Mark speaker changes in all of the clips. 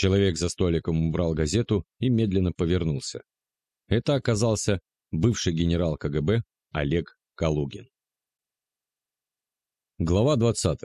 Speaker 1: Человек за столиком убрал газету и медленно повернулся. Это оказался бывший генерал КГБ Олег Калугин. Глава 20.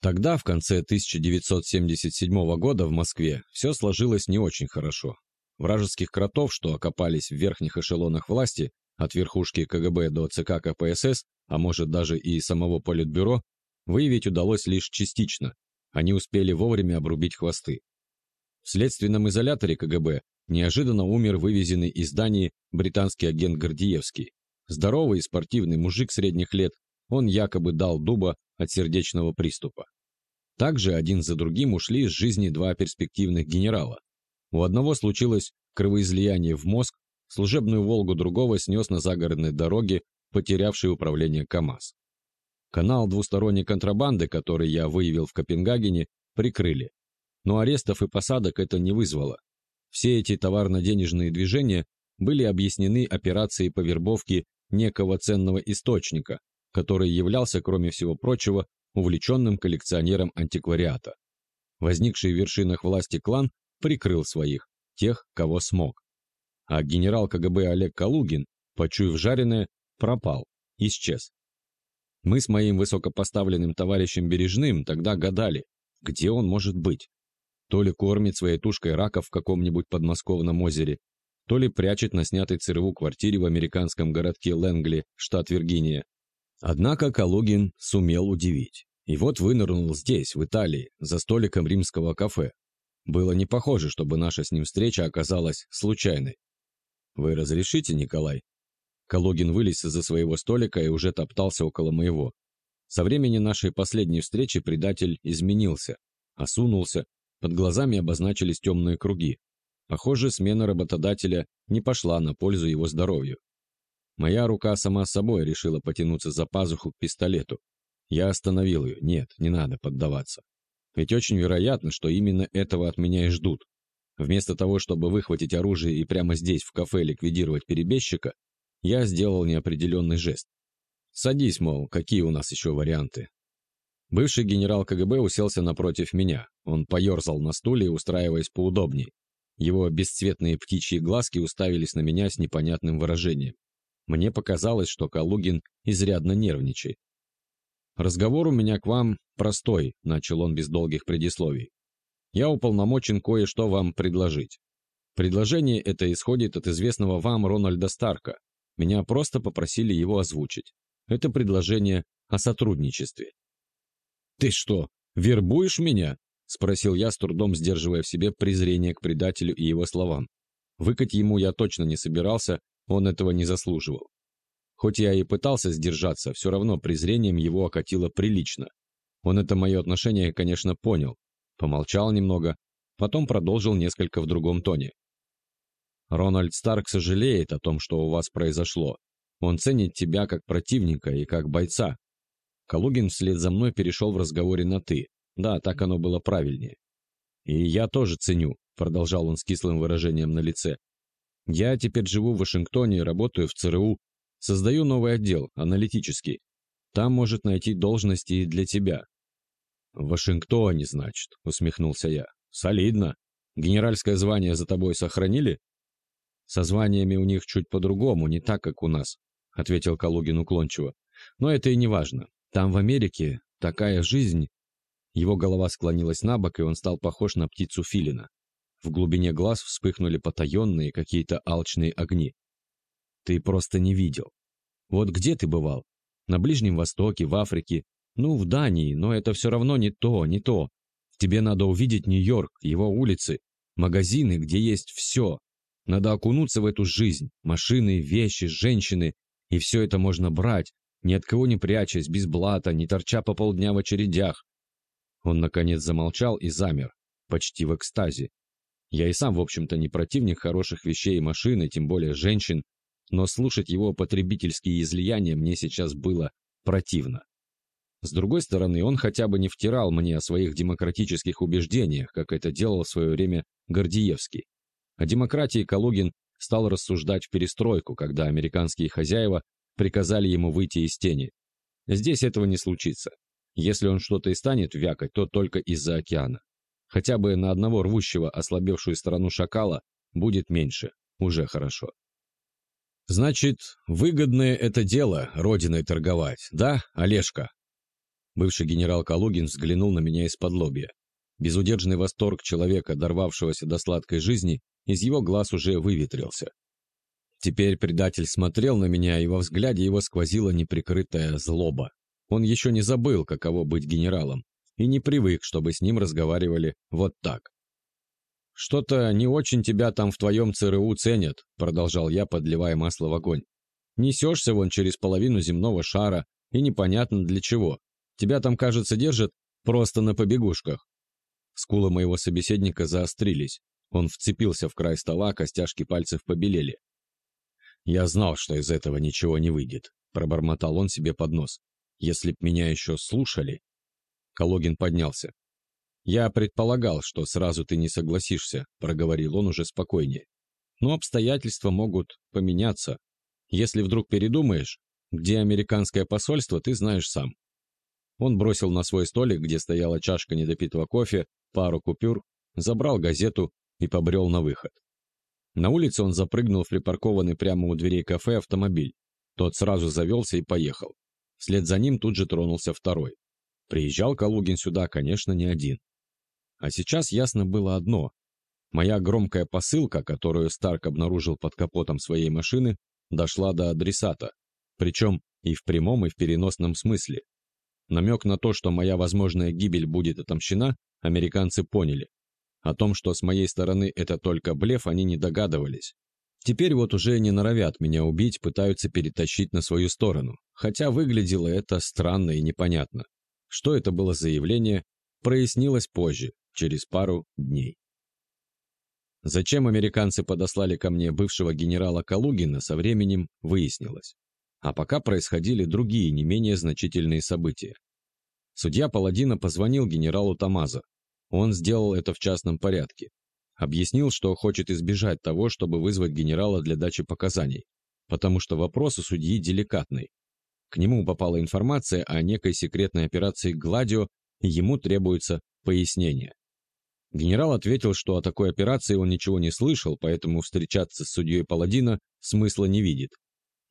Speaker 1: Тогда, в конце 1977 года в Москве, все сложилось не очень хорошо. Вражеских кротов, что окопались в верхних эшелонах власти, от верхушки КГБ до ЦК КПСС, а может даже и самого Политбюро, выявить удалось лишь частично. Они успели вовремя обрубить хвосты. В следственном изоляторе КГБ неожиданно умер вывезенный из Дании британский агент Гордиевский. Здоровый и спортивный мужик средних лет, он якобы дал дуба от сердечного приступа. Также один за другим ушли из жизни два перспективных генерала. У одного случилось кровоизлияние в мозг, служебную «Волгу» другого снес на загородной дороге, потерявший управление КАМАЗ. Канал двусторонней контрабанды, который я выявил в Копенгагене, прикрыли. Но арестов и посадок это не вызвало. Все эти товарно-денежные движения были объяснены операцией по вербовке некого ценного источника, который являлся, кроме всего прочего, увлеченным коллекционером антиквариата. Возникший в вершинах власти клан прикрыл своих, тех, кого смог. А генерал КГБ Олег Калугин, почуяв жареное, пропал, исчез. Мы с моим высокопоставленным товарищем Бережным тогда гадали, где он может быть. То ли кормит своей тушкой раков в каком-нибудь подмосковном озере, то ли прячет на снятой ЦРУ квартире в американском городке Лэнгли, штат Виргиния, Однако Калугин сумел удивить. И вот вынырнул здесь, в Италии, за столиком римского кафе. Было не похоже, чтобы наша с ним встреча оказалась случайной. «Вы разрешите, Николай?» Калугин вылез из-за своего столика и уже топтался около моего. Со времени нашей последней встречи предатель изменился, осунулся, под глазами обозначились темные круги. Похоже, смена работодателя не пошла на пользу его здоровью. Моя рука сама собой решила потянуться за пазуху к пистолету. Я остановил ее. Нет, не надо поддаваться. Ведь очень вероятно, что именно этого от меня и ждут. Вместо того, чтобы выхватить оружие и прямо здесь, в кафе, ликвидировать перебежчика, я сделал неопределенный жест. «Садись, мол, какие у нас еще варианты?» Бывший генерал КГБ уселся напротив меня. Он поерзал на стуле, устраиваясь поудобней. Его бесцветные птичьи глазки уставились на меня с непонятным выражением. Мне показалось, что Калугин изрядно нервничает. «Разговор у меня к вам простой», — начал он без долгих предисловий. «Я уполномочен кое-что вам предложить. Предложение это исходит от известного вам Рональда Старка. Меня просто попросили его озвучить. Это предложение о сотрудничестве». «Ты что, вербуешь меня?» — спросил я, с трудом сдерживая в себе презрение к предателю и его словам. Выкать ему я точно не собирался, он этого не заслуживал. Хоть я и пытался сдержаться, все равно презрением его окатило прилично. Он это мое отношение, конечно, понял. Помолчал немного, потом продолжил несколько в другом тоне. Рональд Старк сожалеет о том, что у вас произошло. Он ценит тебя как противника и как бойца. Калугин вслед за мной перешел в разговоре на «ты». Да, так оно было правильнее. «И я тоже ценю», — продолжал он с кислым выражением на лице. Я теперь живу в Вашингтоне работаю в ЦРУ. Создаю новый отдел, аналитический. Там может найти должности и для тебя». «В Вашингтоне, значит», — усмехнулся я. «Солидно. Генеральское звание за тобой сохранили?» «Со званиями у них чуть по-другому, не так, как у нас», — ответил Калугин уклончиво. «Но это и не важно. Там, в Америке, такая жизнь...» Его голова склонилась на бок, и он стал похож на птицу филина. В глубине глаз вспыхнули потаенные какие-то алчные огни. Ты просто не видел. Вот где ты бывал? На Ближнем Востоке, в Африке, ну, в Дании, но это все равно не то, не то. Тебе надо увидеть Нью-Йорк, его улицы, магазины, где есть все. Надо окунуться в эту жизнь. Машины, вещи, женщины. И все это можно брать, ни от кого не прячась, без блата, не торча по полдня в очередях. Он, наконец, замолчал и замер, почти в экстазе. Я и сам, в общем-то, не противник хороших вещей и машин, и тем более женщин, но слушать его потребительские излияния мне сейчас было противно. С другой стороны, он хотя бы не втирал мне о своих демократических убеждениях, как это делал в свое время Гордиевский. О демократии Калугин стал рассуждать в перестройку, когда американские хозяева приказали ему выйти из тени. Здесь этого не случится. Если он что-то и станет вякать, то только из-за океана. Хотя бы на одного рвущего ослабевшую сторону шакала будет меньше. Уже хорошо. «Значит, выгодное это дело родиной торговать, да, Олежка?» Бывший генерал Калугин взглянул на меня из-под лобья. Безудержный восторг человека, дорвавшегося до сладкой жизни, из его глаз уже выветрился. Теперь предатель смотрел на меня, и во взгляде его сквозила неприкрытая злоба. Он еще не забыл, каково быть генералом, и не привык, чтобы с ним разговаривали вот так. «Что-то не очень тебя там в твоем ЦРУ ценят», — продолжал я, подливая масло в огонь. «Несешься вон через половину земного шара, и непонятно для чего. Тебя там, кажется, держат просто на побегушках». Скулы моего собеседника заострились. Он вцепился в край стола, костяшки пальцев побелели. «Я знал, что из этого ничего не выйдет», — пробормотал он себе под нос. «Если б меня еще слушали...» Калогин поднялся. «Я предполагал, что сразу ты не согласишься», — проговорил он уже спокойнее. «Но обстоятельства могут поменяться. Если вдруг передумаешь, где американское посольство, ты знаешь сам». Он бросил на свой столик, где стояла чашка недопитого кофе, пару купюр, забрал газету и побрел на выход. На улице он запрыгнул в припаркованный прямо у дверей кафе автомобиль. Тот сразу завелся и поехал. Вслед за ним тут же тронулся второй. Приезжал Калугин сюда, конечно, не один. А сейчас ясно было одно. Моя громкая посылка, которую Старк обнаружил под капотом своей машины, дошла до адресата. Причем и в прямом, и в переносном смысле. Намек на то, что моя возможная гибель будет отомщена, американцы поняли. О том, что с моей стороны это только блеф, они не догадывались. Теперь вот уже не норовят меня убить, пытаются перетащить на свою сторону. Хотя выглядело это странно и непонятно. Что это было за явление, прояснилось позже, через пару дней. Зачем американцы подослали ко мне бывшего генерала Калугина, со временем выяснилось. А пока происходили другие, не менее значительные события. Судья Паладина позвонил генералу Тамазо. Он сделал это в частном порядке. Объяснил, что хочет избежать того, чтобы вызвать генерала для дачи показаний, потому что вопрос у судьи деликатный. К нему попала информация о некой секретной операции «Гладио», и ему требуется пояснение. Генерал ответил, что о такой операции он ничего не слышал, поэтому встречаться с судьей Паладина смысла не видит.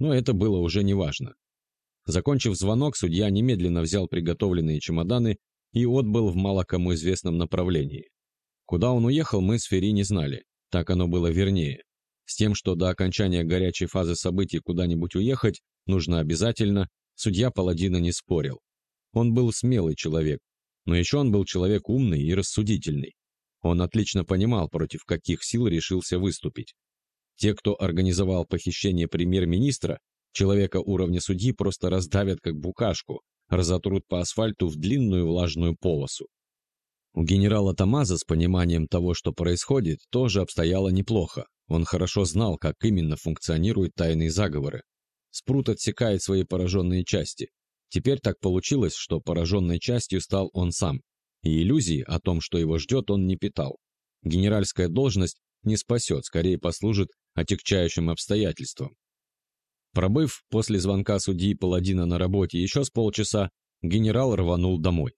Speaker 1: Но это было уже неважно. Закончив звонок, судья немедленно взял приготовленные чемоданы и отбыл в мало кому известном направлении. Куда он уехал, мы с Ферри не знали. Так оно было вернее. С тем, что до окончания горячей фазы событий куда-нибудь уехать нужно обязательно, судья Паладина не спорил. Он был смелый человек, но еще он был человек умный и рассудительный. Он отлично понимал, против каких сил решился выступить. Те, кто организовал похищение премьер-министра, человека уровня судьи просто раздавят как букашку, разотрут по асфальту в длинную влажную полосу. У генерала Тамаза с пониманием того, что происходит, тоже обстояло неплохо. Он хорошо знал, как именно функционируют тайные заговоры. Спрут отсекает свои пораженные части. Теперь так получилось, что пораженной частью стал он сам. И иллюзии о том, что его ждет, он не питал. Генеральская должность не спасет, скорее послужит отягчающим обстоятельством. Пробыв после звонка судьи Паладина на работе еще с полчаса, генерал рванул домой.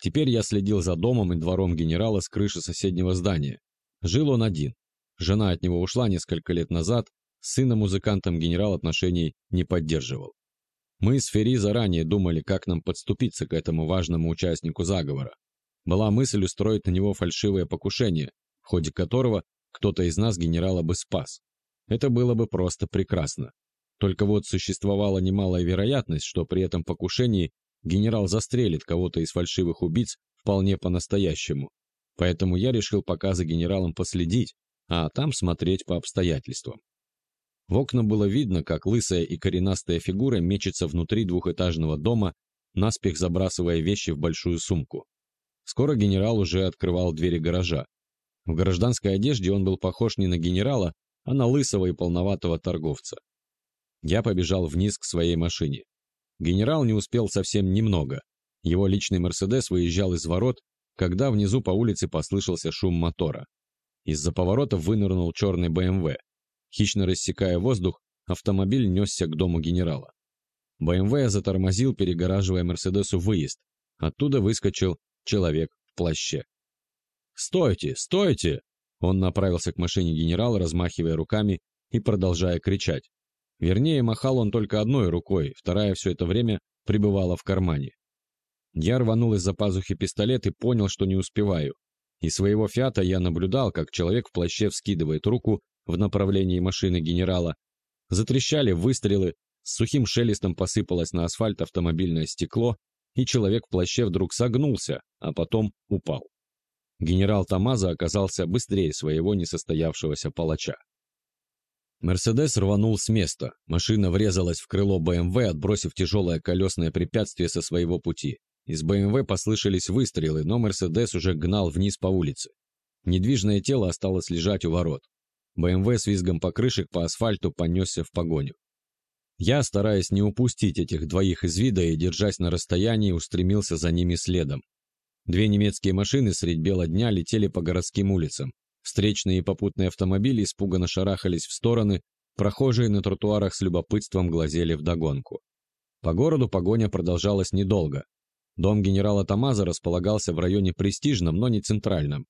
Speaker 1: Теперь я следил за домом и двором генерала с крыши соседнего здания. Жил он один. Жена от него ушла несколько лет назад, с сыном-музыкантом генерал отношений не поддерживал. Мы с Ферри заранее думали, как нам подступиться к этому важному участнику заговора. Была мысль устроить на него фальшивое покушение, в ходе которого кто-то из нас генерала бы спас. Это было бы просто прекрасно. Только вот существовала немалая вероятность, что при этом покушении генерал застрелит кого-то из фальшивых убийц вполне по-настоящему. Поэтому я решил пока за генералом последить, а там смотреть по обстоятельствам. В окна было видно, как лысая и коренастая фигура мечется внутри двухэтажного дома, наспех забрасывая вещи в большую сумку. Скоро генерал уже открывал двери гаража. В гражданской одежде он был похож не на генерала, а на лысого и полноватого торговца. Я побежал вниз к своей машине. Генерал не успел совсем немного. Его личный «Мерседес» выезжал из ворот, когда внизу по улице послышался шум мотора. Из-за поворота вынырнул черный БМВ. Хищно рассекая воздух, автомобиль несся к дому генерала. БМВ затормозил, перегораживая «Мерседесу» выезд. Оттуда выскочил человек в плаще. «Стойте! Стойте!» Он направился к машине генерала, размахивая руками и продолжая кричать. Вернее, махал он только одной рукой, вторая все это время пребывала в кармане. Я рванул из-за пазухи пистолет и понял, что не успеваю. Из своего фиата я наблюдал, как человек в плаще вскидывает руку в направлении машины генерала. Затрещали выстрелы, с сухим шелестом посыпалось на асфальт автомобильное стекло, и человек в плаще вдруг согнулся, а потом упал. Генерал Тамаза оказался быстрее своего несостоявшегося палача. Мерседес рванул с места. Машина врезалась в крыло БМВ, отбросив тяжелое колесное препятствие со своего пути. Из БМВ послышались выстрелы, но Мерседес уже гнал вниз по улице. Недвижное тело осталось лежать у ворот. БМВ с визгом покрышек по асфальту понесся в погоню. Я, стараясь не упустить этих двоих из вида и держась на расстоянии, устремился за ними следом. Две немецкие машины средь бела дня летели по городским улицам. Встречные и попутные автомобили испуганно шарахались в стороны, прохожие на тротуарах с любопытством глазели вдогонку. По городу погоня продолжалась недолго. Дом генерала Тамаза располагался в районе престижном, но не центральном.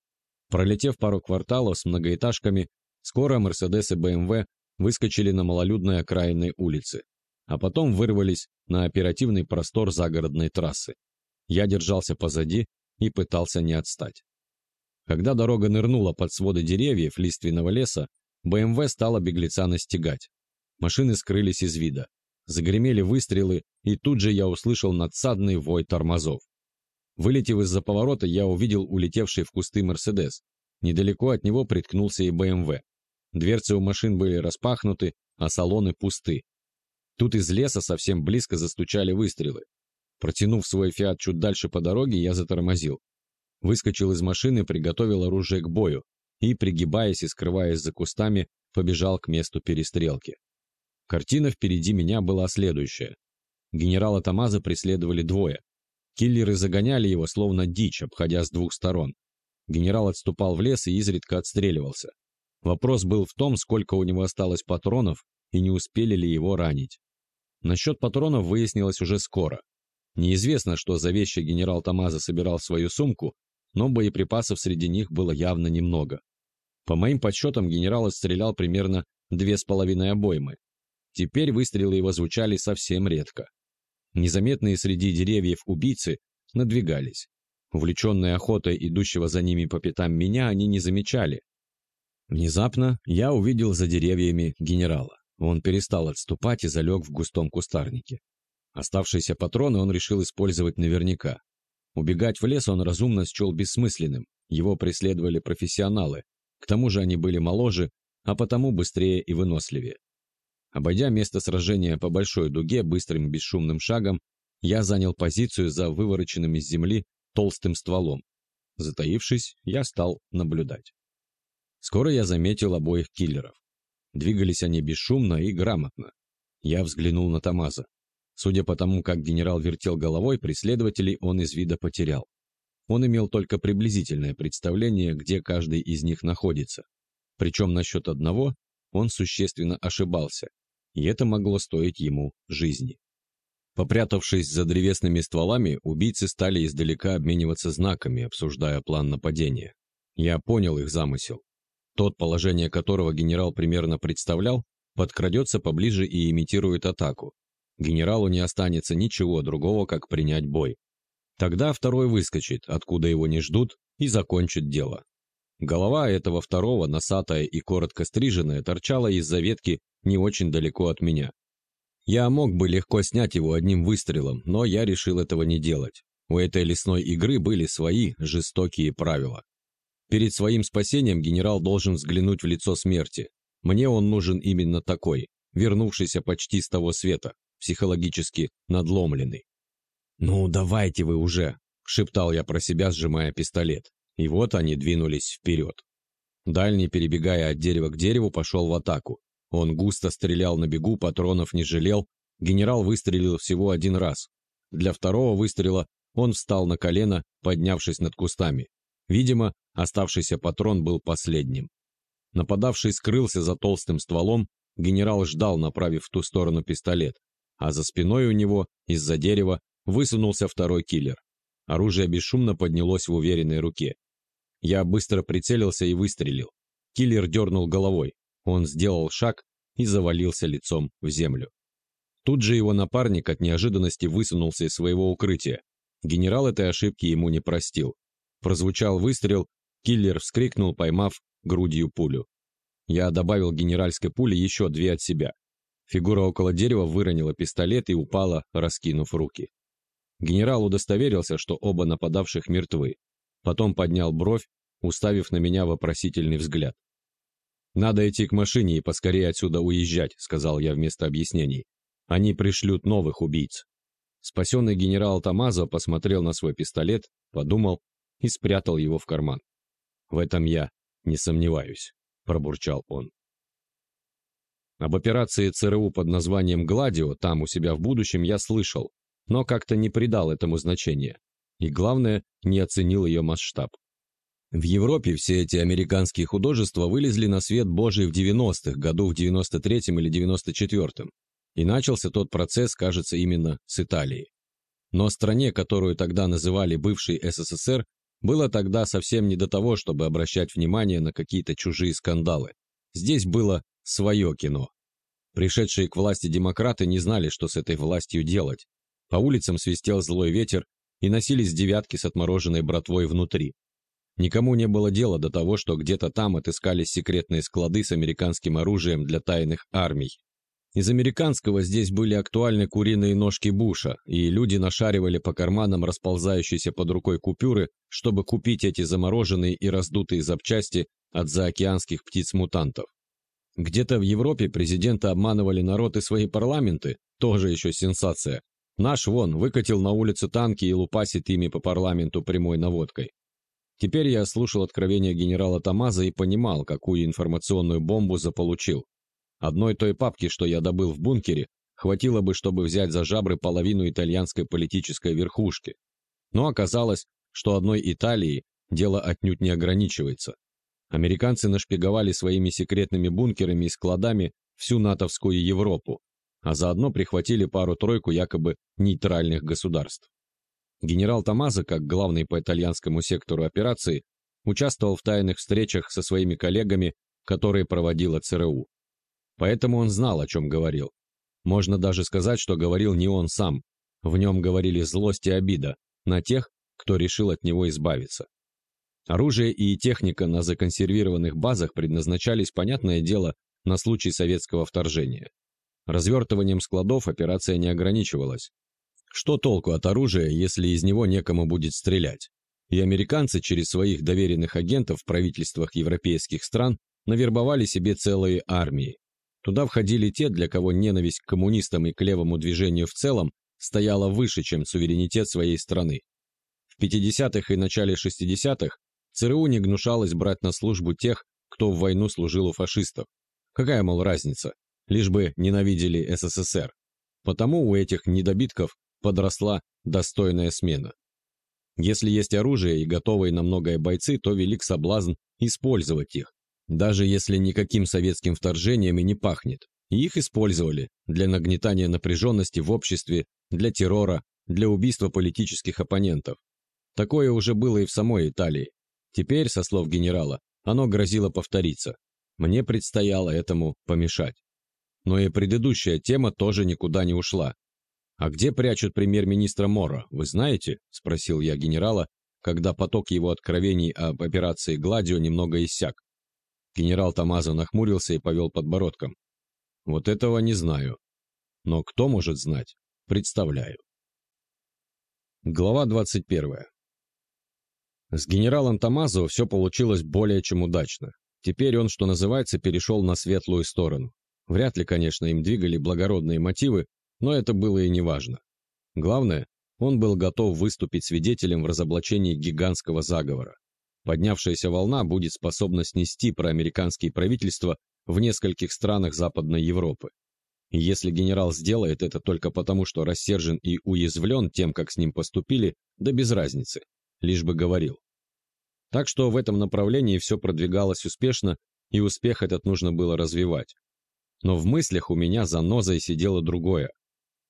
Speaker 1: Пролетев пару кварталов с многоэтажками, скоро Мерседес и БМВ выскочили на малолюдной окраинной улице, а потом вырвались на оперативный простор загородной трассы. Я держался позади и пытался не отстать. Когда дорога нырнула под своды деревьев лиственного леса, БМВ стала беглеца настигать. Машины скрылись из вида. Загремели выстрелы, и тут же я услышал надсадный вой тормозов. Вылетев из-за поворота, я увидел улетевший в кусты «Мерседес». Недалеко от него приткнулся и БМВ. Дверцы у машин были распахнуты, а салоны пусты. Тут из леса совсем близко застучали выстрелы. Протянув свой «Фиат» чуть дальше по дороге, я затормозил. Выскочил из машины, приготовил оружие к бою и, пригибаясь и скрываясь за кустами, побежал к месту перестрелки. Картина впереди меня была следующая. Генерала Тамаза преследовали двое. Киллеры загоняли его, словно дичь, обходя с двух сторон. Генерал отступал в лес и изредка отстреливался. Вопрос был в том, сколько у него осталось патронов и не успели ли его ранить. Насчет патронов выяснилось уже скоро. Неизвестно, что за вещи генерал Тамаза собирал в свою сумку, но боеприпасов среди них было явно немного. По моим подсчетам, генерал отстрелял примерно две с половиной обоймы. Теперь выстрелы его звучали совсем редко. Незаметные среди деревьев убийцы надвигались. Увлеченные охотой идущего за ними по пятам меня они не замечали. Внезапно я увидел за деревьями генерала. Он перестал отступать и залег в густом кустарнике. Оставшиеся патроны он решил использовать наверняка. Убегать в лес он разумно счел бессмысленным, его преследовали профессионалы, к тому же они были моложе, а потому быстрее и выносливее. Обойдя место сражения по большой дуге быстрым бесшумным шагом, я занял позицию за вывороченным из земли толстым стволом. Затаившись, я стал наблюдать. Скоро я заметил обоих киллеров. Двигались они бесшумно и грамотно. Я взглянул на Тамаза. Судя по тому, как генерал вертел головой, преследователей он из вида потерял. Он имел только приблизительное представление, где каждый из них находится. Причем насчет одного он существенно ошибался, и это могло стоить ему жизни. Попрятавшись за древесными стволами, убийцы стали издалека обмениваться знаками, обсуждая план нападения. Я понял их замысел. Тот, положение которого генерал примерно представлял, подкрадется поближе и имитирует атаку, Генералу не останется ничего другого, как принять бой. Тогда второй выскочит, откуда его не ждут, и закончит дело. Голова этого второго, носатая и коротко стриженная, торчала из-за ветки не очень далеко от меня. Я мог бы легко снять его одним выстрелом, но я решил этого не делать. У этой лесной игры были свои жестокие правила. Перед своим спасением генерал должен взглянуть в лицо смерти. Мне он нужен именно такой, вернувшийся почти с того света, психологически надломленный. «Ну, давайте вы уже!» – шептал я про себя, сжимая пистолет. И вот они двинулись вперед. Дальний, перебегая от дерева к дереву, пошел в атаку. Он густо стрелял на бегу, патронов не жалел. Генерал выстрелил всего один раз. Для второго выстрела он встал на колено, поднявшись над кустами. Видимо, оставшийся патрон был последним. Нападавший скрылся за толстым стволом, генерал ждал, направив в ту сторону пистолет а за спиной у него, из-за дерева, высунулся второй киллер. Оружие бесшумно поднялось в уверенной руке. Я быстро прицелился и выстрелил. Киллер дернул головой. Он сделал шаг и завалился лицом в землю. Тут же его напарник от неожиданности высунулся из своего укрытия. Генерал этой ошибки ему не простил. Прозвучал выстрел, киллер вскрикнул, поймав грудью пулю. Я добавил генеральской пули еще две от себя. Фигура около дерева выронила пистолет и упала, раскинув руки. Генерал удостоверился, что оба нападавших мертвы. Потом поднял бровь, уставив на меня вопросительный взгляд. «Надо идти к машине и поскорее отсюда уезжать», — сказал я вместо объяснений. «Они пришлют новых убийц». Спасенный генерал Тамазо посмотрел на свой пистолет, подумал и спрятал его в карман. «В этом я не сомневаюсь», — пробурчал он. Об операции ЦРУ под названием «Гладио» там у себя в будущем я слышал, но как-то не придал этому значения. И главное, не оценил ее масштаб. В Европе все эти американские художества вылезли на свет Божий в 90-х, году в 93-м или 94-м. И начался тот процесс, кажется, именно с Италии. Но стране, которую тогда называли бывший СССР, было тогда совсем не до того, чтобы обращать внимание на какие-то чужие скандалы. Здесь было свое кино. Пришедшие к власти демократы не знали, что с этой властью делать. По улицам свистел злой ветер, и носились девятки с отмороженной братвой внутри. Никому не было дела до того, что где-то там отыскались секретные склады с американским оружием для тайных армий. Из американского здесь были актуальны куриные ножки Буша, и люди нашаривали по карманам расползающиеся под рукой купюры, чтобы купить эти замороженные и раздутые запчасти от заокеанских птиц-мутантов. Где-то в Европе президенты обманывали народ и свои парламенты, тоже еще сенсация. Наш вон выкатил на улицы танки и лупасит ими по парламенту прямой наводкой. Теперь я слушал откровения генерала Тамаза и понимал, какую информационную бомбу заполучил. Одной той папки, что я добыл в бункере, хватило бы, чтобы взять за жабры половину итальянской политической верхушки. Но оказалось, что одной Италии дело отнюдь не ограничивается. Американцы нашпиговали своими секретными бункерами и складами всю натовскую Европу, а заодно прихватили пару-тройку якобы нейтральных государств. Генерал Томазо, как главный по итальянскому сектору операции, участвовал в тайных встречах со своими коллегами, которые проводила ЦРУ. Поэтому он знал, о чем говорил. Можно даже сказать, что говорил не он сам. В нем говорили злость и обида на тех, кто решил от него избавиться. Оружие и техника на законсервированных базах предназначались, понятное дело, на случай советского вторжения. Развертыванием складов операция не ограничивалась. Что толку от оружия, если из него некому будет стрелять? И американцы через своих доверенных агентов в правительствах европейских стран навербовали себе целые армии. Туда входили те, для кого ненависть к коммунистам и к левому движению в целом стояла выше, чем суверенитет своей страны. В 50-х и начале 60-х ЦРУ не гнушалось брать на службу тех, кто в войну служил у фашистов. Какая, мол, разница, лишь бы ненавидели СССР. Потому у этих недобитков подросла достойная смена. Если есть оружие и готовые на многое бойцы, то велик соблазн использовать их, даже если никаким советским вторжением и не пахнет. И их использовали для нагнетания напряженности в обществе, для террора, для убийства политических оппонентов. Такое уже было и в самой Италии. Теперь, со слов генерала, оно грозило повториться. Мне предстояло этому помешать. Но и предыдущая тема тоже никуда не ушла. «А где прячут премьер-министра Мора, вы знаете?» – спросил я генерала, когда поток его откровений об операции «Гладио» немного иссяк. Генерал Тамазо нахмурился и повел подбородком. «Вот этого не знаю. Но кто может знать? Представляю». Глава 21. С генералом Тамазо все получилось более чем удачно. Теперь он, что называется, перешел на светлую сторону. Вряд ли, конечно, им двигали благородные мотивы, но это было и не важно. Главное, он был готов выступить свидетелем в разоблачении гигантского заговора. Поднявшаяся волна будет способна снести проамериканские правительства в нескольких странах Западной Европы. И если генерал сделает это только потому, что рассержен и уязвлен тем, как с ним поступили, да без разницы, лишь бы говорил. Так что в этом направлении все продвигалось успешно, и успех этот нужно было развивать. Но в мыслях у меня за нозой сидело другое.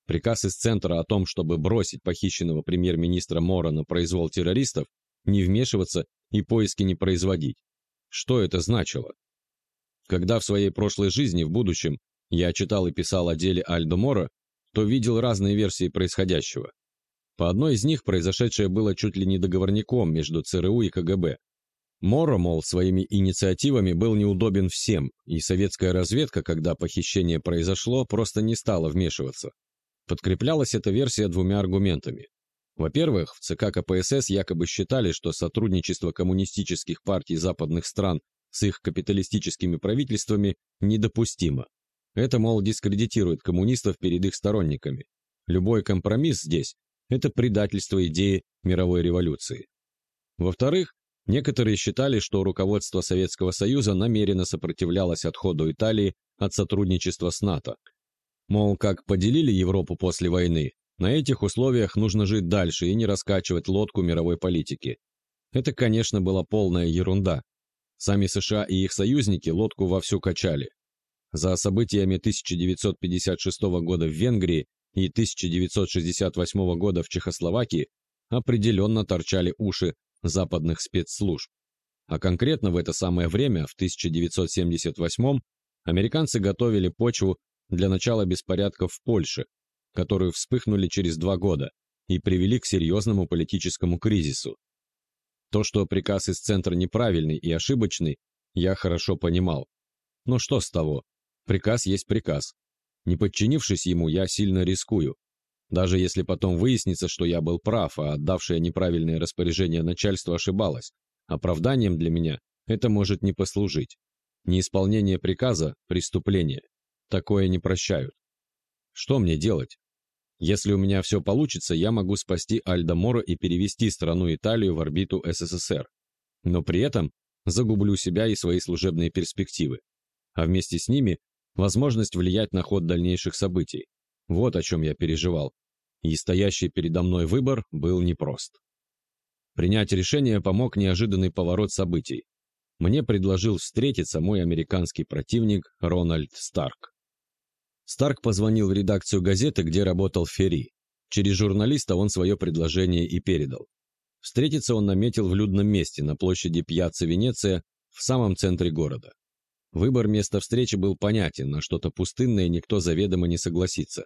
Speaker 1: Приказ из центра о том, чтобы бросить похищенного премьер-министра Мора на произвол террористов, не вмешиваться и поиски не производить. Что это значило? Когда в своей прошлой жизни, в будущем, я читал и писал о деле Альдо Мора, то видел разные версии происходящего. По одной из них произошедшее было чуть ли не договорником между ЦРУ и КГБ. Моро, мол, своими инициативами был неудобен всем, и советская разведка, когда похищение произошло, просто не стала вмешиваться. Подкреплялась эта версия двумя аргументами. Во-первых, в ЦК КПСС якобы считали, что сотрудничество коммунистических партий западных стран с их капиталистическими правительствами недопустимо. Это, мол, дискредитирует коммунистов перед их сторонниками. Любой компромисс здесь – это предательство идеи мировой революции. Во-вторых, Некоторые считали, что руководство Советского Союза намеренно сопротивлялось отходу Италии от сотрудничества с НАТО. Мол, как поделили Европу после войны, на этих условиях нужно жить дальше и не раскачивать лодку мировой политики. Это, конечно, была полная ерунда. Сами США и их союзники лодку вовсю качали. За событиями 1956 года в Венгрии и 1968 года в Чехословакии определенно торчали уши западных спецслужб. А конкретно в это самое время, в 1978 американцы готовили почву для начала беспорядков в Польше, которые вспыхнули через два года и привели к серьезному политическому кризису. То, что приказ из центра неправильный и ошибочный, я хорошо понимал. Но что с того? Приказ есть приказ. Не подчинившись ему, я сильно рискую. Даже если потом выяснится, что я был прав, а отдавшее неправильное распоряжение начальство ошибалось, оправданием для меня это может не послужить. Неисполнение приказа – преступление. Такое не прощают. Что мне делать? Если у меня все получится, я могу спасти Альдо Моро и перевести страну Италию в орбиту СССР. Но при этом загублю себя и свои служебные перспективы. А вместе с ними – возможность влиять на ход дальнейших событий. Вот о чем я переживал. И стоящий передо мной выбор был непрост. Принять решение помог неожиданный поворот событий. Мне предложил встретиться мой американский противник Рональд Старк. Старк позвонил в редакцию газеты, где работал Ферри. Через журналиста он свое предложение и передал. Встретиться он наметил в людном месте на площади Пьяцца Венеция в самом центре города. Выбор места встречи был понятен, на что-то пустынное никто заведомо не согласится.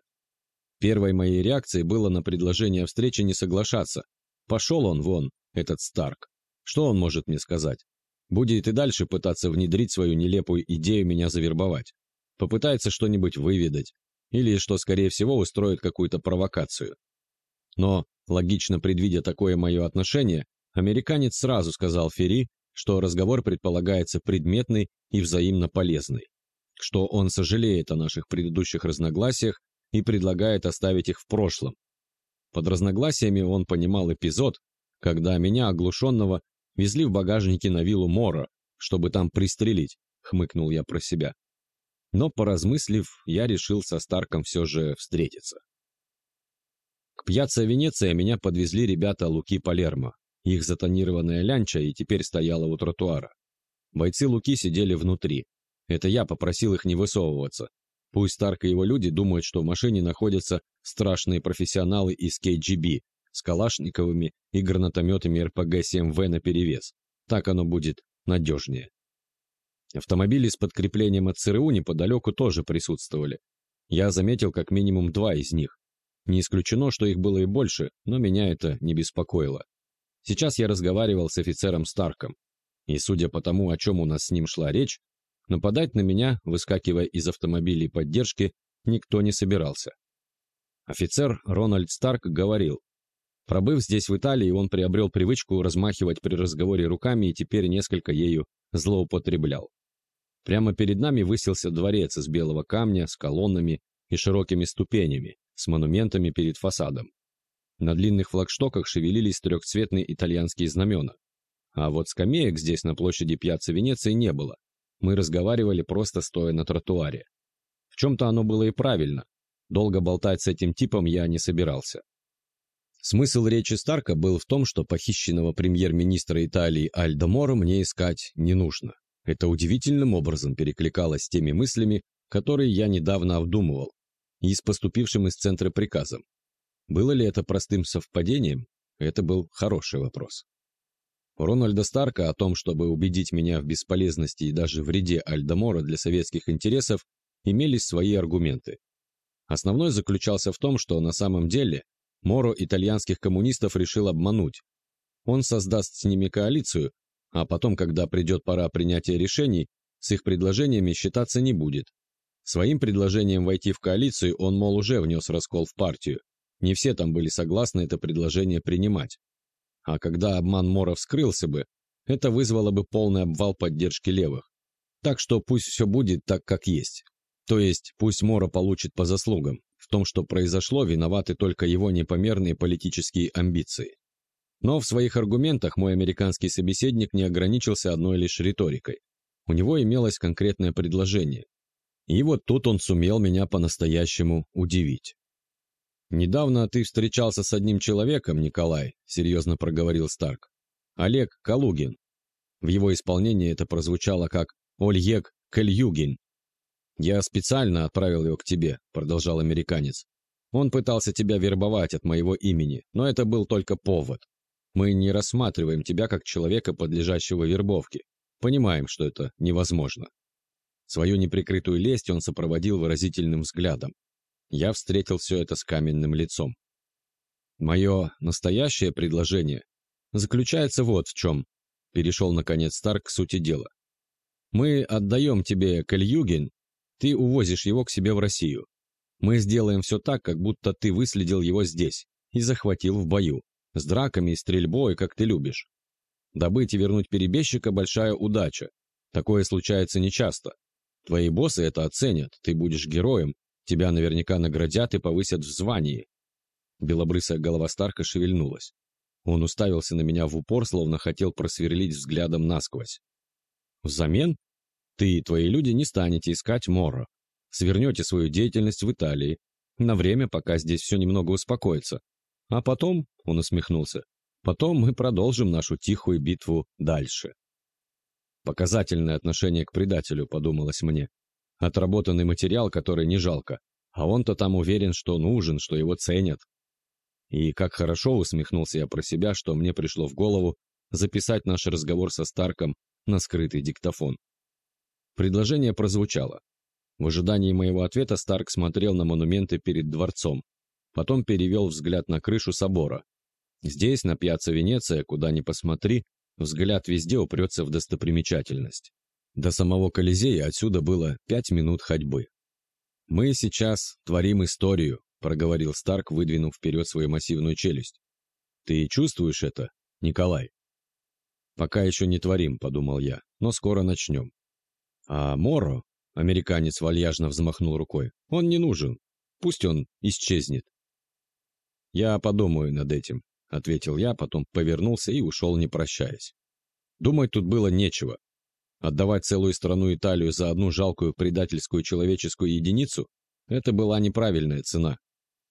Speaker 1: Первой моей реакцией было на предложение встречи не соглашаться. Пошел он вон, этот Старк. Что он может мне сказать? Будет и дальше пытаться внедрить свою нелепую идею меня завербовать. Попытается что-нибудь выведать. Или, что скорее всего, устроит какую-то провокацию. Но, логично предвидя такое мое отношение, американец сразу сказал Ферри, что разговор предполагается предметный и взаимно полезный, что он сожалеет о наших предыдущих разногласиях и предлагает оставить их в прошлом. Под разногласиями он понимал эпизод, когда меня, оглушенного, везли в багажнике на виллу Мора, чтобы там пристрелить, хмыкнул я про себя. Но, поразмыслив, я решил со Старком все же встретиться. К пьяцца Венеция меня подвезли ребята Луки Палермо. Их затонированная лянча и теперь стояла у тротуара. Бойцы Луки сидели внутри. Это я попросил их не высовываться, Пусть Старк и его люди думают, что в машине находятся страшные профессионалы из КГБ с калашниковыми и гранатометами РПГ-7В наперевес. Так оно будет надежнее. Автомобили с подкреплением от ЦРУ неподалеку тоже присутствовали. Я заметил как минимум два из них. Не исключено, что их было и больше, но меня это не беспокоило. Сейчас я разговаривал с офицером Старком. И судя по тому, о чем у нас с ним шла речь, Нападать на меня, выскакивая из автомобилей поддержки, никто не собирался. Офицер Рональд Старк говорил, пробыв здесь в Италии, он приобрел привычку размахивать при разговоре руками и теперь несколько ею злоупотреблял. Прямо перед нами высился дворец из белого камня с колоннами и широкими ступенями, с монументами перед фасадом. На длинных флагштоках шевелились трехцветные итальянские знамена. А вот скамеек здесь на площади Пьяцца Венеции не было. Мы разговаривали просто стоя на тротуаре. В чем-то оно было и правильно. Долго болтать с этим типом я не собирался. Смысл речи Старка был в том, что похищенного премьер-министра Италии Альдо Моро мне искать не нужно. Это удивительным образом перекликалось с теми мыслями, которые я недавно обдумывал, и с поступившим из центра приказом. Было ли это простым совпадением? Это был хороший вопрос. У Рональда Старка о том, чтобы убедить меня в бесполезности и даже вреде Альдамора для советских интересов, имелись свои аргументы. Основной заключался в том, что на самом деле Моро итальянских коммунистов решил обмануть. Он создаст с ними коалицию, а потом, когда придет пора принятия решений, с их предложениями считаться не будет. Своим предложением войти в коалицию он, мол, уже внес раскол в партию. Не все там были согласны это предложение принимать. А когда обман Мора вскрылся бы, это вызвало бы полный обвал поддержки левых. Так что пусть все будет так, как есть. То есть пусть Мора получит по заслугам. В том, что произошло, виноваты только его непомерные политические амбиции. Но в своих аргументах мой американский собеседник не ограничился одной лишь риторикой. У него имелось конкретное предложение. И вот тут он сумел меня по-настоящему удивить. «Недавно ты встречался с одним человеком, Николай», — серьезно проговорил Старк. «Олег Калугин». В его исполнении это прозвучало как «Ольег Кальюгин». «Я специально отправил его к тебе», — продолжал американец. «Он пытался тебя вербовать от моего имени, но это был только повод. Мы не рассматриваем тебя как человека, подлежащего вербовке. Понимаем, что это невозможно». Свою неприкрытую лесть он сопроводил выразительным взглядом. Я встретил все это с каменным лицом. Мое настоящее предложение заключается вот в чем. Перешел, наконец, Старк к сути дела. Мы отдаем тебе Кальюгин, ты увозишь его к себе в Россию. Мы сделаем все так, как будто ты выследил его здесь и захватил в бою, с драками и стрельбой, как ты любишь. Добыть и вернуть перебежчика – большая удача. Такое случается нечасто. Твои боссы это оценят, ты будешь героем, Тебя наверняка наградят и повысят в звании». Белобрысая голова Старка шевельнулась. Он уставился на меня в упор, словно хотел просверлить взглядом насквозь. «Взамен? Ты и твои люди не станете искать Моро. Свернете свою деятельность в Италии. На время, пока здесь все немного успокоится. А потом, — он усмехнулся, — потом мы продолжим нашу тихую битву дальше». Показательное отношение к предателю, подумалось мне. Отработанный материал, который не жалко. А он-то там уверен, что нужен, что его ценят. И как хорошо усмехнулся я про себя, что мне пришло в голову записать наш разговор со Старком на скрытый диктофон. Предложение прозвучало. В ожидании моего ответа Старк смотрел на монументы перед дворцом. Потом перевел взгляд на крышу собора. Здесь, на пьяцца Венеция, куда ни посмотри, взгляд везде упрется в достопримечательность. До самого Колизея отсюда было пять минут ходьбы. «Мы сейчас творим историю», — проговорил Старк, выдвинув вперед свою массивную челюсть. «Ты чувствуешь это, Николай?» «Пока еще не творим», — подумал я, — «но скоро начнем». «А Моро?» — американец вальяжно взмахнул рукой. «Он не нужен. Пусть он исчезнет». «Я подумаю над этим», — ответил я, потом повернулся и ушел, не прощаясь. Думать тут было нечего. Отдавать целую страну Италию за одну жалкую предательскую человеческую единицу – это была неправильная цена.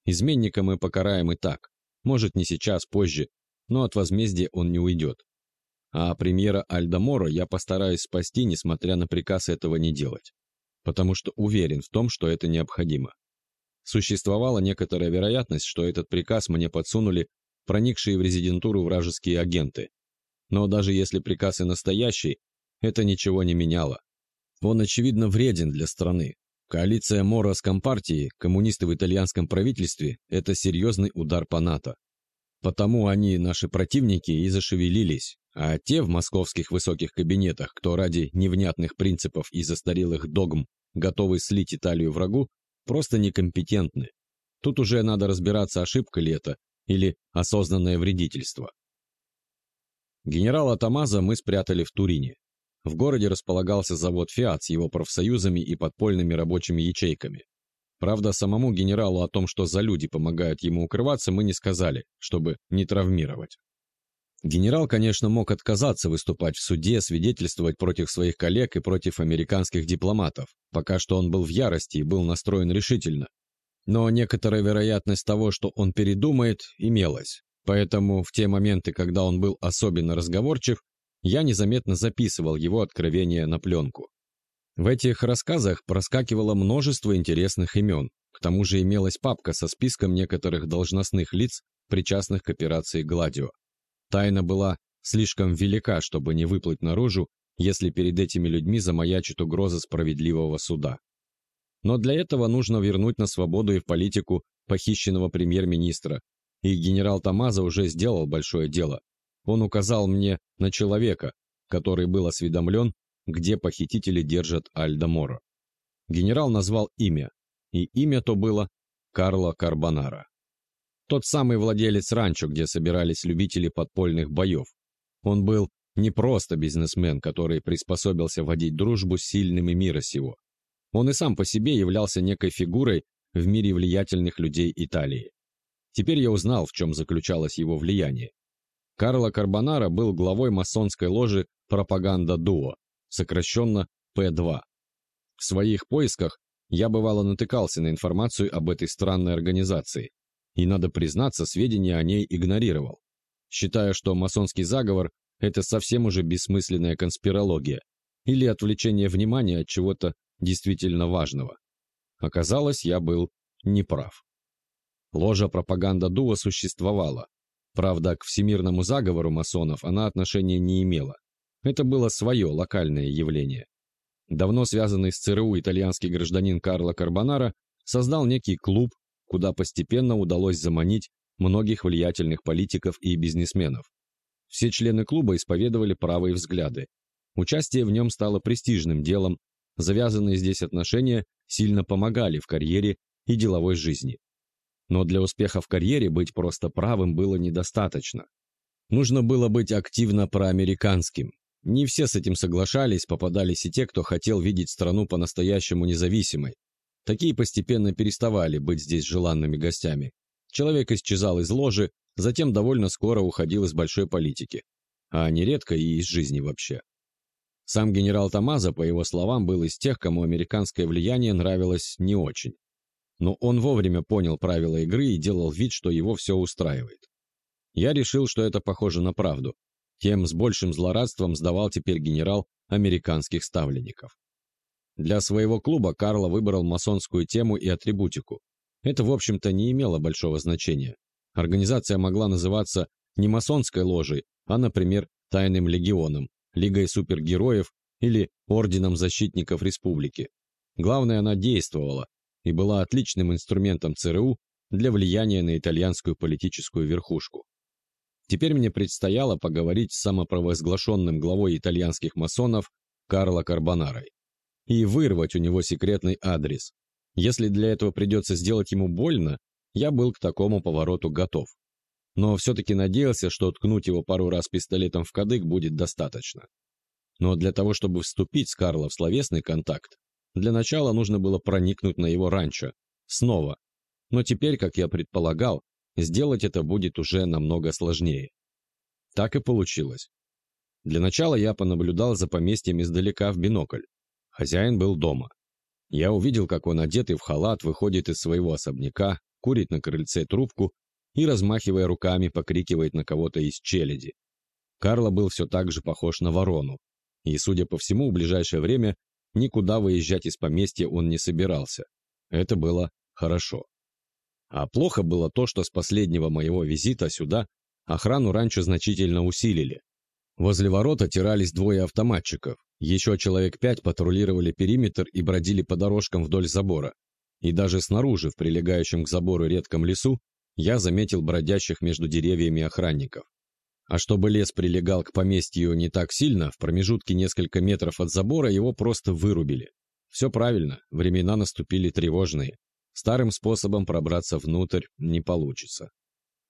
Speaker 1: Изменника мы покараем и так. Может, не сейчас, позже, но от возмездия он не уйдет. А премьера Альдамора я постараюсь спасти, несмотря на приказ этого не делать. Потому что уверен в том, что это необходимо. Существовала некоторая вероятность, что этот приказ мне подсунули проникшие в резидентуру вражеские агенты. Но даже если приказ и настоящий, это ничего не меняло. Он, очевидно, вреден для страны. Коалиция Мора с Компартией, коммунисты в итальянском правительстве – это серьезный удар по НАТО. Потому они, наши противники, и зашевелились, а те в московских высоких кабинетах, кто ради невнятных принципов и застарелых догм готовы слить Италию врагу, просто некомпетентны. Тут уже надо разбираться, ошибка ли это или осознанное вредительство. Генерала Тамаза мы спрятали в Турине. В городе располагался завод «Фиат» с его профсоюзами и подпольными рабочими ячейками. Правда, самому генералу о том, что за люди помогают ему укрываться, мы не сказали, чтобы не травмировать. Генерал, конечно, мог отказаться выступать в суде, свидетельствовать против своих коллег и против американских дипломатов. Пока что он был в ярости и был настроен решительно. Но некоторая вероятность того, что он передумает, имелась. Поэтому в те моменты, когда он был особенно разговорчив, я незаметно записывал его откровения на пленку. В этих рассказах проскакивало множество интересных имен, к тому же имелась папка со списком некоторых должностных лиц, причастных к операции «Гладио». Тайна была слишком велика, чтобы не выплыть наружу, если перед этими людьми замаячит угроза справедливого суда. Но для этого нужно вернуть на свободу и в политику похищенного премьер-министра, и генерал Тамаза уже сделал большое дело. Он указал мне на человека, который был осведомлен, где похитители держат Альда Моро. Генерал назвал имя, и имя то было Карло Карбонара. Тот самый владелец ранчо, где собирались любители подпольных боев. Он был не просто бизнесмен, который приспособился водить дружбу с сильными мира сего. Он и сам по себе являлся некой фигурой в мире влиятельных людей Италии. Теперь я узнал, в чем заключалось его влияние. Карло Карбонара был главой масонской ложи «Пропаганда Дуо», сокращенно П2. В своих поисках я бывало натыкался на информацию об этой странной организации, и, надо признаться, сведения о ней игнорировал, считая, что масонский заговор – это совсем уже бессмысленная конспирология или отвлечение внимания от чего-то действительно важного. Оказалось, я был неправ. Ложа пропаганда Дуа существовала. Правда, к всемирному заговору масонов она отношения не имела. Это было свое локальное явление. Давно связанный с ЦРУ итальянский гражданин Карло Карбонара создал некий клуб, куда постепенно удалось заманить многих влиятельных политиков и бизнесменов. Все члены клуба исповедовали правые взгляды. Участие в нем стало престижным делом, завязанные здесь отношения сильно помогали в карьере и деловой жизни. Но для успеха в карьере быть просто правым было недостаточно. Нужно было быть активно проамериканским. Не все с этим соглашались, попадались и те, кто хотел видеть страну по-настоящему независимой. Такие постепенно переставали быть здесь желанными гостями. Человек исчезал из ложи, затем довольно скоро уходил из большой политики, а нередко и из жизни вообще. Сам генерал Тамаза, по его словам, был из тех, кому американское влияние нравилось не очень. Но он вовремя понял правила игры и делал вид, что его все устраивает. Я решил, что это похоже на правду. Тем с большим злорадством сдавал теперь генерал американских ставленников. Для своего клуба Карло выбрал масонскую тему и атрибутику. Это, в общем-то, не имело большого значения. Организация могла называться не масонской ложей, а, например, тайным легионом, Лигой супергероев или Орденом защитников республики. Главное, она действовала и была отличным инструментом ЦРУ для влияния на итальянскую политическую верхушку. Теперь мне предстояло поговорить с самопровозглашенным главой итальянских масонов Карло Карбонарой и вырвать у него секретный адрес. Если для этого придется сделать ему больно, я был к такому повороту готов но все-таки надеялся, что ткнуть его пару раз пистолетом в кадык будет достаточно. Но для того, чтобы вступить с Карло в словесный контакт, для начала нужно было проникнуть на его ранчо. Снова. Но теперь, как я предполагал, сделать это будет уже намного сложнее. Так и получилось. Для начала я понаблюдал за поместьем издалека в бинокль. Хозяин был дома. Я увидел, как он одетый в халат выходит из своего особняка, курит на крыльце трубку и, размахивая руками, покрикивает на кого-то из челяди. Карло был все так же похож на ворону, и, судя по всему, в ближайшее время никуда выезжать из поместья он не собирался. Это было хорошо. А плохо было то, что с последнего моего визита сюда охрану раньше значительно усилили. Возле ворот отирались двое автоматчиков, еще человек пять патрулировали периметр и бродили по дорожкам вдоль забора. И даже снаружи, в прилегающем к забору редком лесу, я заметил бродящих между деревьями охранников. А чтобы лес прилегал к поместью не так сильно, в промежутке несколько метров от забора его просто вырубили. Все правильно, времена наступили тревожные. Старым способом пробраться внутрь не получится.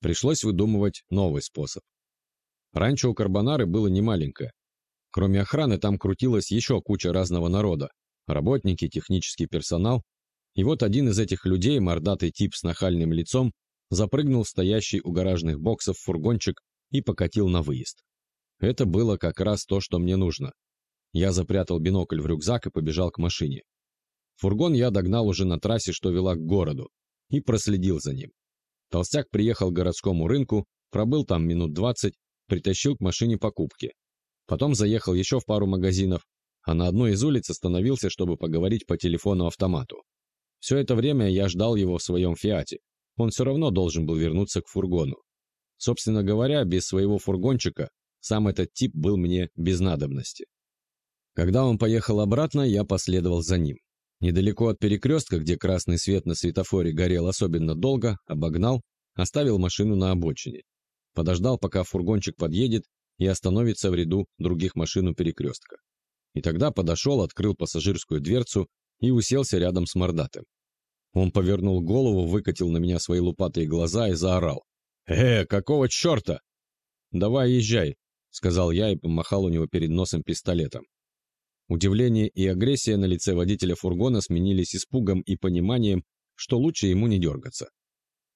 Speaker 1: Пришлось выдумывать новый способ. Раньше у Карбонары было немаленькое. Кроме охраны там крутилась еще куча разного народа. Работники, технический персонал. И вот один из этих людей, мордатый тип с нахальным лицом, запрыгнул в стоящий у гаражных боксов фургончик и покатил на выезд. Это было как раз то, что мне нужно. Я запрятал бинокль в рюкзак и побежал к машине. Фургон я догнал уже на трассе, что вела к городу, и проследил за ним. Толстяк приехал к городскому рынку, пробыл там минут двадцать, притащил к машине покупки. Потом заехал еще в пару магазинов, а на одной из улиц остановился, чтобы поговорить по телефону-автомату. Все это время я ждал его в своем «Фиате», он все равно должен был вернуться к фургону. Собственно говоря, без своего фургончика сам этот тип был мне без надобности. Когда он поехал обратно, я последовал за ним. Недалеко от перекрестка, где красный свет на светофоре горел особенно долго, обогнал, оставил машину на обочине. Подождал, пока фургончик подъедет и остановится в ряду других машин у перекрестка. И тогда подошел, открыл пассажирскую дверцу и уселся рядом с мордатым. Он повернул голову, выкатил на меня свои лупатые глаза и заорал. «Э, какого черта?» «Давай езжай», — сказал я и помахал у него перед носом пистолетом. Удивление и агрессия на лице водителя фургона сменились испугом и пониманием, что лучше ему не дергаться.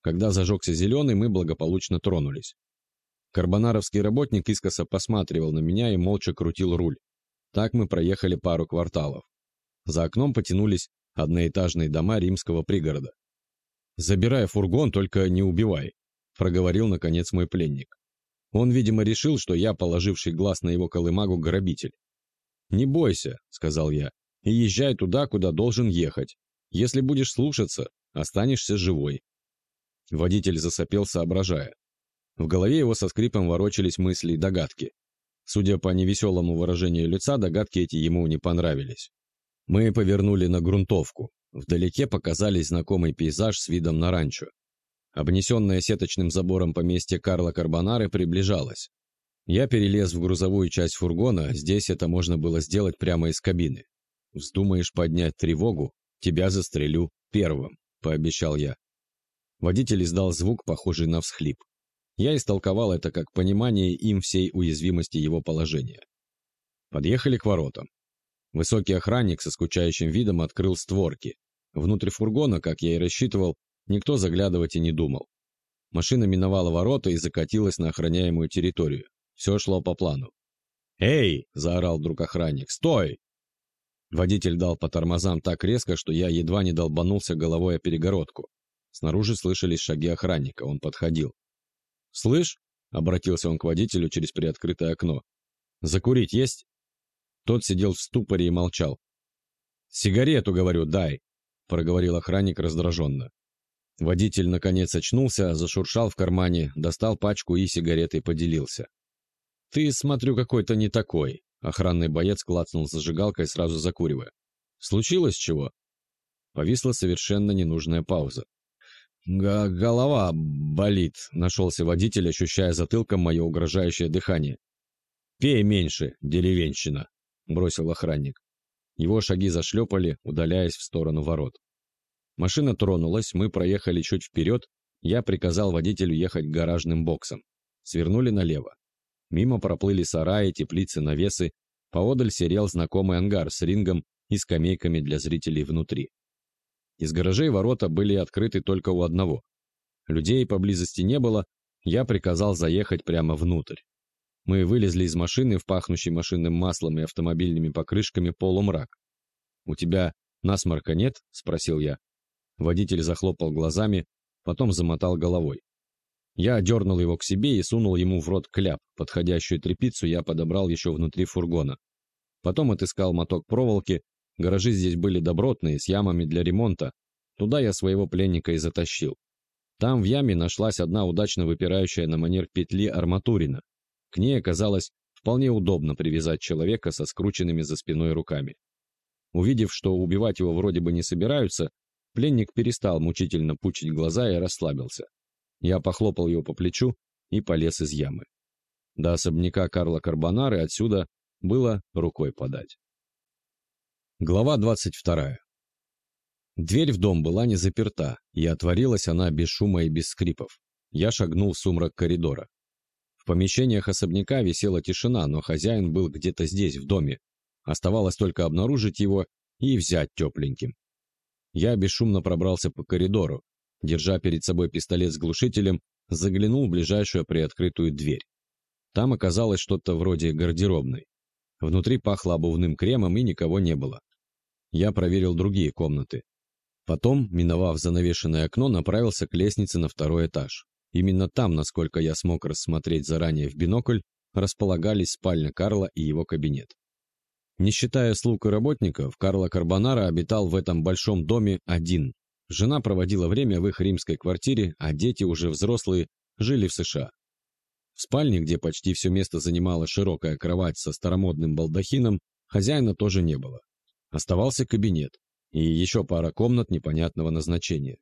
Speaker 1: Когда зажегся зеленый, мы благополучно тронулись. Карбонаровский работник искоса посматривал на меня и молча крутил руль. Так мы проехали пару кварталов. За окном потянулись одноэтажные дома римского пригорода. «Забирай фургон, только не убивай», — проговорил, наконец, мой пленник. Он, видимо, решил, что я, положивший глаз на его колымагу, грабитель. «Не бойся», — сказал я, — «и езжай туда, куда должен ехать. Если будешь слушаться, останешься живой». Водитель засопел, соображая. В голове его со скрипом ворочались мысли и догадки. Судя по невеселому выражению лица, догадки эти ему не понравились. Мы повернули на грунтовку. Вдалеке показались знакомый пейзаж с видом на ранчо. Обнесенное сеточным забором поместье Карла Карбонары приближалось. Я перелез в грузовую часть фургона, здесь это можно было сделать прямо из кабины. «Вздумаешь поднять тревогу, тебя застрелю первым», — пообещал я. Водитель издал звук, похожий на всхлип. Я истолковал это как понимание им всей уязвимости его положения. Подъехали к воротам. Высокий охранник со скучающим видом открыл створки. Внутрь фургона, как я и рассчитывал, никто заглядывать и не думал. Машина миновала ворота и закатилась на охраняемую территорию. Все шло по плану. «Эй!» – заорал вдруг охранник. «Стой!» Водитель дал по тормозам так резко, что я едва не долбанулся головой о перегородку. Снаружи слышались шаги охранника, он подходил. «Слышь?» – обратился он к водителю через приоткрытое окно. «Закурить есть?» Тот сидел в ступоре и молчал. «Сигарету, говорю, дай!» – проговорил охранник раздраженно. Водитель, наконец, очнулся, зашуршал в кармане, достал пачку и сигаретой поделился. «Ты, смотрю, какой-то не такой», — охранный боец клацнул зажигалкой, сразу закуривая. «Случилось чего?» Повисла совершенно ненужная пауза. Г «Голова болит», — нашелся водитель, ощущая затылком мое угрожающее дыхание. «Пей меньше, деревенщина», — бросил охранник. Его шаги зашлепали, удаляясь в сторону ворот. Машина тронулась, мы проехали чуть вперед, я приказал водителю ехать гаражным боксом. Свернули налево. Мимо проплыли сараи, теплицы, навесы. Поодаль серел знакомый ангар с рингом и скамейками для зрителей внутри. Из гаражей ворота были открыты только у одного. Людей поблизости не было, я приказал заехать прямо внутрь. Мы вылезли из машины в пахнущий машинным маслом и автомобильными покрышками полумрак. «У тебя насморка нет?» – спросил я. Водитель захлопал глазами, потом замотал головой. Я дернул его к себе и сунул ему в рот кляп. Подходящую трепицу я подобрал еще внутри фургона. Потом отыскал моток проволоки. Гаражи здесь были добротные, с ямами для ремонта. Туда я своего пленника и затащил. Там в яме нашлась одна удачно выпирающая на манер петли арматурина. К ней оказалось вполне удобно привязать человека со скрученными за спиной руками. Увидев, что убивать его вроде бы не собираются, пленник перестал мучительно пучить глаза и расслабился. Я похлопал его по плечу и полез из ямы. До особняка Карла Карбонары отсюда было рукой подать. Глава 22. Дверь в дом была не заперта, и отворилась она без шума и без скрипов. Я шагнул в сумрак коридора. В помещениях особняка висела тишина, но хозяин был где-то здесь, в доме. Оставалось только обнаружить его и взять тепленьким. Я бесшумно пробрался по коридору, держа перед собой пистолет с глушителем, заглянул в ближайшую приоткрытую дверь. Там оказалось что-то вроде гардеробной. Внутри пахло обувным кремом и никого не было. Я проверил другие комнаты. Потом, миновав занавешенное окно, направился к лестнице на второй этаж. Именно там, насколько я смог рассмотреть заранее в бинокль, располагались спальня Карла и его кабинет. Не считая слуг и работников, Карло Карбонара обитал в этом большом доме один, Жена проводила время в их римской квартире, а дети, уже взрослые, жили в США. В спальне, где почти все место занимала широкая кровать со старомодным балдахином, хозяина тоже не было. Оставался кабинет и еще пара комнат непонятного назначения.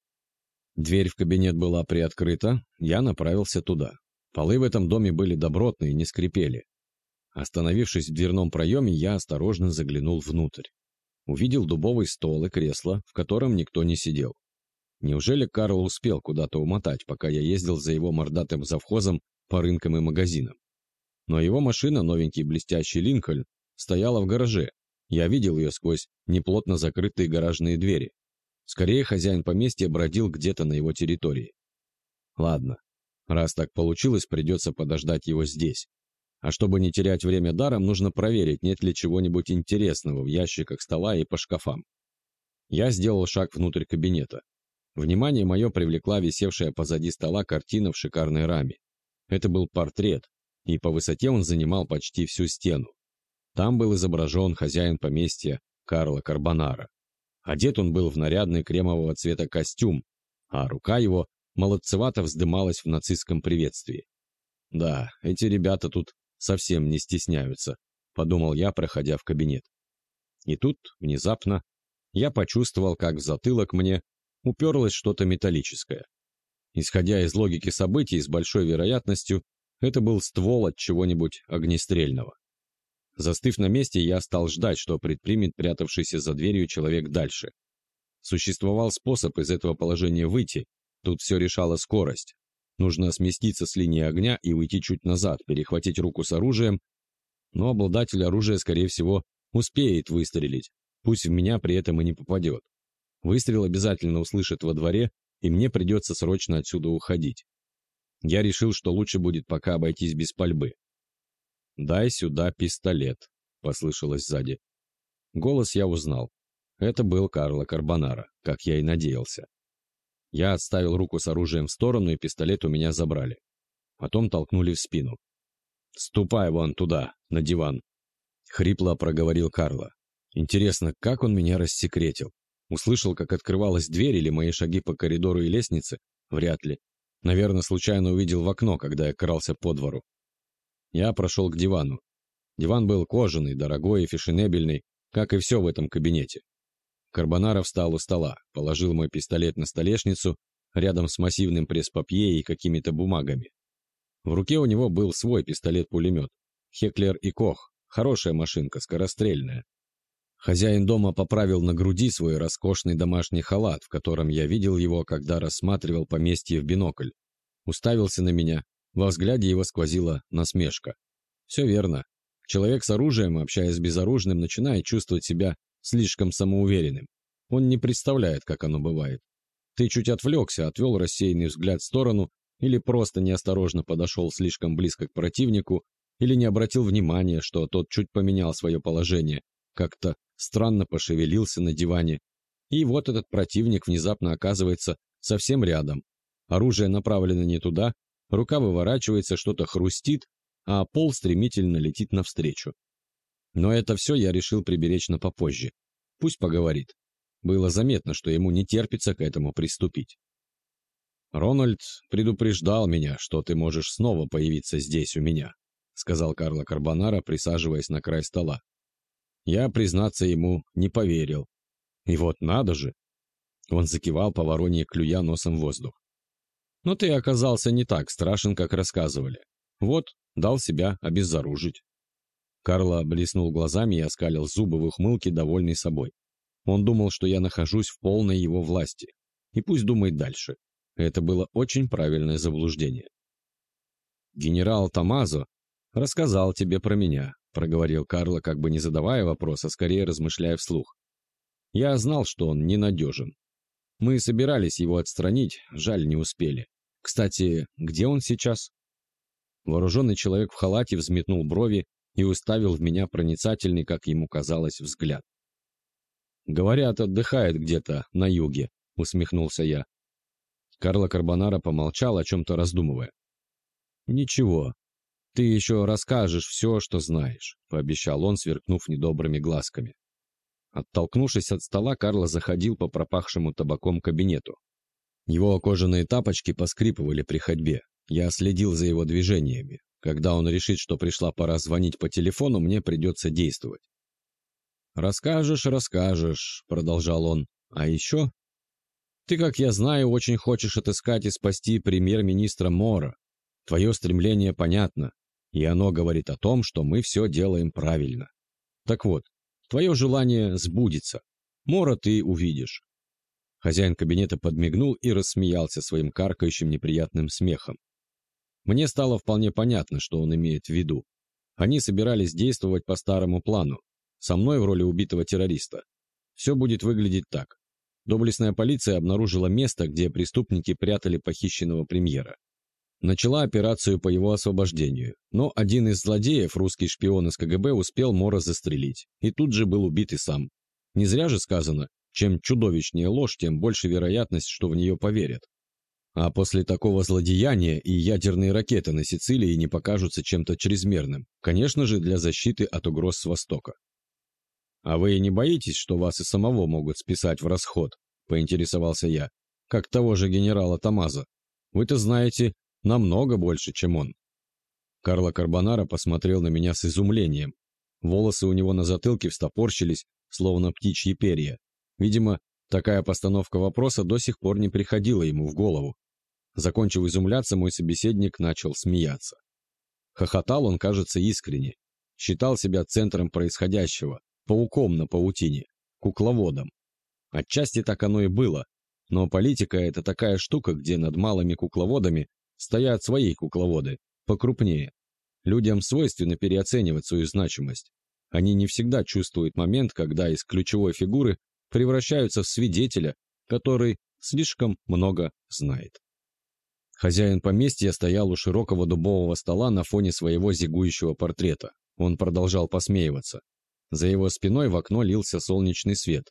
Speaker 1: Дверь в кабинет была приоткрыта, я направился туда. Полы в этом доме были добротные не скрипели. Остановившись в дверном проеме, я осторожно заглянул внутрь. Увидел дубовый стол и кресло, в котором никто не сидел. Неужели Карл успел куда-то умотать, пока я ездил за его мордатым завхозом по рынкам и магазинам? Но его машина, новенький блестящий Линкольн, стояла в гараже. Я видел ее сквозь неплотно закрытые гаражные двери. Скорее, хозяин поместья бродил где-то на его территории. Ладно, раз так получилось, придется подождать его здесь. А чтобы не терять время даром, нужно проверить, нет ли чего-нибудь интересного в ящиках стола и по шкафам. Я сделал шаг внутрь кабинета. Внимание мое привлекла висевшая позади стола картина в шикарной раме. Это был портрет, и по высоте он занимал почти всю стену. Там был изображен хозяин поместья Карла Карбонара. Одет он был в нарядный кремового цвета костюм, а рука его молодцевато вздымалась в нацистском приветствии. «Да, эти ребята тут совсем не стесняются», — подумал я, проходя в кабинет. И тут, внезапно, я почувствовал, как в затылок мне уперлось что-то металлическое. Исходя из логики событий, с большой вероятностью, это был ствол от чего-нибудь огнестрельного. Застыв на месте, я стал ждать, что предпримет прятавшийся за дверью человек дальше. Существовал способ из этого положения выйти, тут все решала скорость. Нужно сместиться с линии огня и уйти чуть назад, перехватить руку с оружием, но обладатель оружия, скорее всего, успеет выстрелить, пусть в меня при этом и не попадет. Выстрел обязательно услышит во дворе, и мне придется срочно отсюда уходить. Я решил, что лучше будет пока обойтись без пальбы. «Дай сюда пистолет», — послышалось сзади. Голос я узнал. Это был Карло Карбонара, как я и надеялся. Я отставил руку с оружием в сторону, и пистолет у меня забрали. Потом толкнули в спину. «Ступай вон туда, на диван», — хрипло проговорил Карло. «Интересно, как он меня рассекретил? Услышал, как открывалась дверь или мои шаги по коридору и лестнице? Вряд ли. Наверное, случайно увидел в окно, когда я крался по двору. Я прошел к дивану. Диван был кожаный, дорогой и фешенебельный, как и все в этом кабинете. Карбонаров встал у стола, положил мой пистолет на столешницу, рядом с массивным пресс-папье и какими-то бумагами. В руке у него был свой пистолет-пулемет. Хеклер и Кох. Хорошая машинка, скорострельная. Хозяин дома поправил на груди свой роскошный домашний халат, в котором я видел его, когда рассматривал поместье в бинокль. Уставился на меня. Во взгляде его сквозила насмешка. Все верно. Человек с оружием, общаясь с безоружным, начинает чувствовать себя слишком самоуверенным. Он не представляет, как оно бывает. Ты чуть отвлекся, отвел рассеянный взгляд в сторону, или просто неосторожно подошел слишком близко к противнику, или не обратил внимания, что тот чуть поменял свое положение, как-то странно пошевелился на диване. И вот этот противник внезапно оказывается совсем рядом. Оружие направлено не туда, рука выворачивается, что-то хрустит, а пол стремительно летит навстречу. Но это все я решил приберечь на попозже. Пусть поговорит. Было заметно, что ему не терпится к этому приступить. «Рональд предупреждал меня, что ты можешь снова появиться здесь у меня», сказал Карло Карбонара, присаживаясь на край стола. Я, признаться ему, не поверил. И вот надо же. Он закивал по воронье, клюя носом воздух. Но ты оказался не так страшен, как рассказывали. Вот, дал себя обезоружить. Карло блеснул глазами и оскалил зубы в ухмылке, довольный собой. Он думал, что я нахожусь в полной его власти. И пусть думает дальше. Это было очень правильное заблуждение. Генерал Тамазо рассказал тебе про меня, — проговорил Карло, как бы не задавая вопроса, скорее размышляя вслух. «Я знал, что он ненадежен. Мы собирались его отстранить, жаль, не успели. Кстати, где он сейчас?» Вооруженный человек в халате взметнул брови и уставил в меня проницательный, как ему казалось, взгляд. «Говорят, отдыхает где-то на юге», — усмехнулся я. Карло Карбонара помолчал, о чем-то раздумывая. «Ничего, «Ты еще расскажешь все, что знаешь», — пообещал он, сверкнув недобрыми глазками. Оттолкнувшись от стола, Карло заходил по пропахшему табаком кабинету. Его кожаные тапочки поскрипывали при ходьбе. Я следил за его движениями. Когда он решит, что пришла пора звонить по телефону, мне придется действовать. «Расскажешь, расскажешь», — продолжал он. «А еще ты, как я знаю, очень хочешь отыскать и спасти премьер-министра Мора. Твое стремление понятно, и оно говорит о том, что мы все делаем правильно. Так вот, твое желание сбудется. Мора ты увидишь. Хозяин кабинета подмигнул и рассмеялся своим каркающим неприятным смехом. Мне стало вполне понятно, что он имеет в виду. Они собирались действовать по старому плану, со мной в роли убитого террориста. Все будет выглядеть так. Доблестная полиция обнаружила место, где преступники прятали похищенного премьера. Начала операцию по его освобождению, но один из злодеев, русский шпион из КГБ, успел Мора застрелить, и тут же был убит и сам. Не зря же сказано, чем чудовищнее ложь, тем больше вероятность, что в нее поверят. А после такого злодеяния и ядерные ракеты на Сицилии не покажутся чем-то чрезмерным, конечно же, для защиты от угроз с Востока. «А вы не боитесь, что вас и самого могут списать в расход?» – поинтересовался я. «Как того же генерала Тамаза. Вы-то знаете намного больше, чем он». Карло Карбонара посмотрел на меня с изумлением. Волосы у него на затылке встопорщились, словно птичьи перья. Видимо, такая постановка вопроса до сих пор не приходила ему в голову. Закончив изумляться, мой собеседник начал смеяться. Хохотал он, кажется, искренне. Считал себя центром происходящего, пауком на паутине, кукловодом. Отчасти так оно и было, но политика – это такая штука, где над малыми кукловодами стоят свои кукловоды, покрупнее. Людям свойственно переоценивать свою значимость. Они не всегда чувствуют момент, когда из ключевой фигуры превращаются в свидетеля, который слишком много знает. Хозяин поместья стоял у широкого дубового стола на фоне своего зигующего портрета. Он продолжал посмеиваться. За его спиной в окно лился солнечный свет.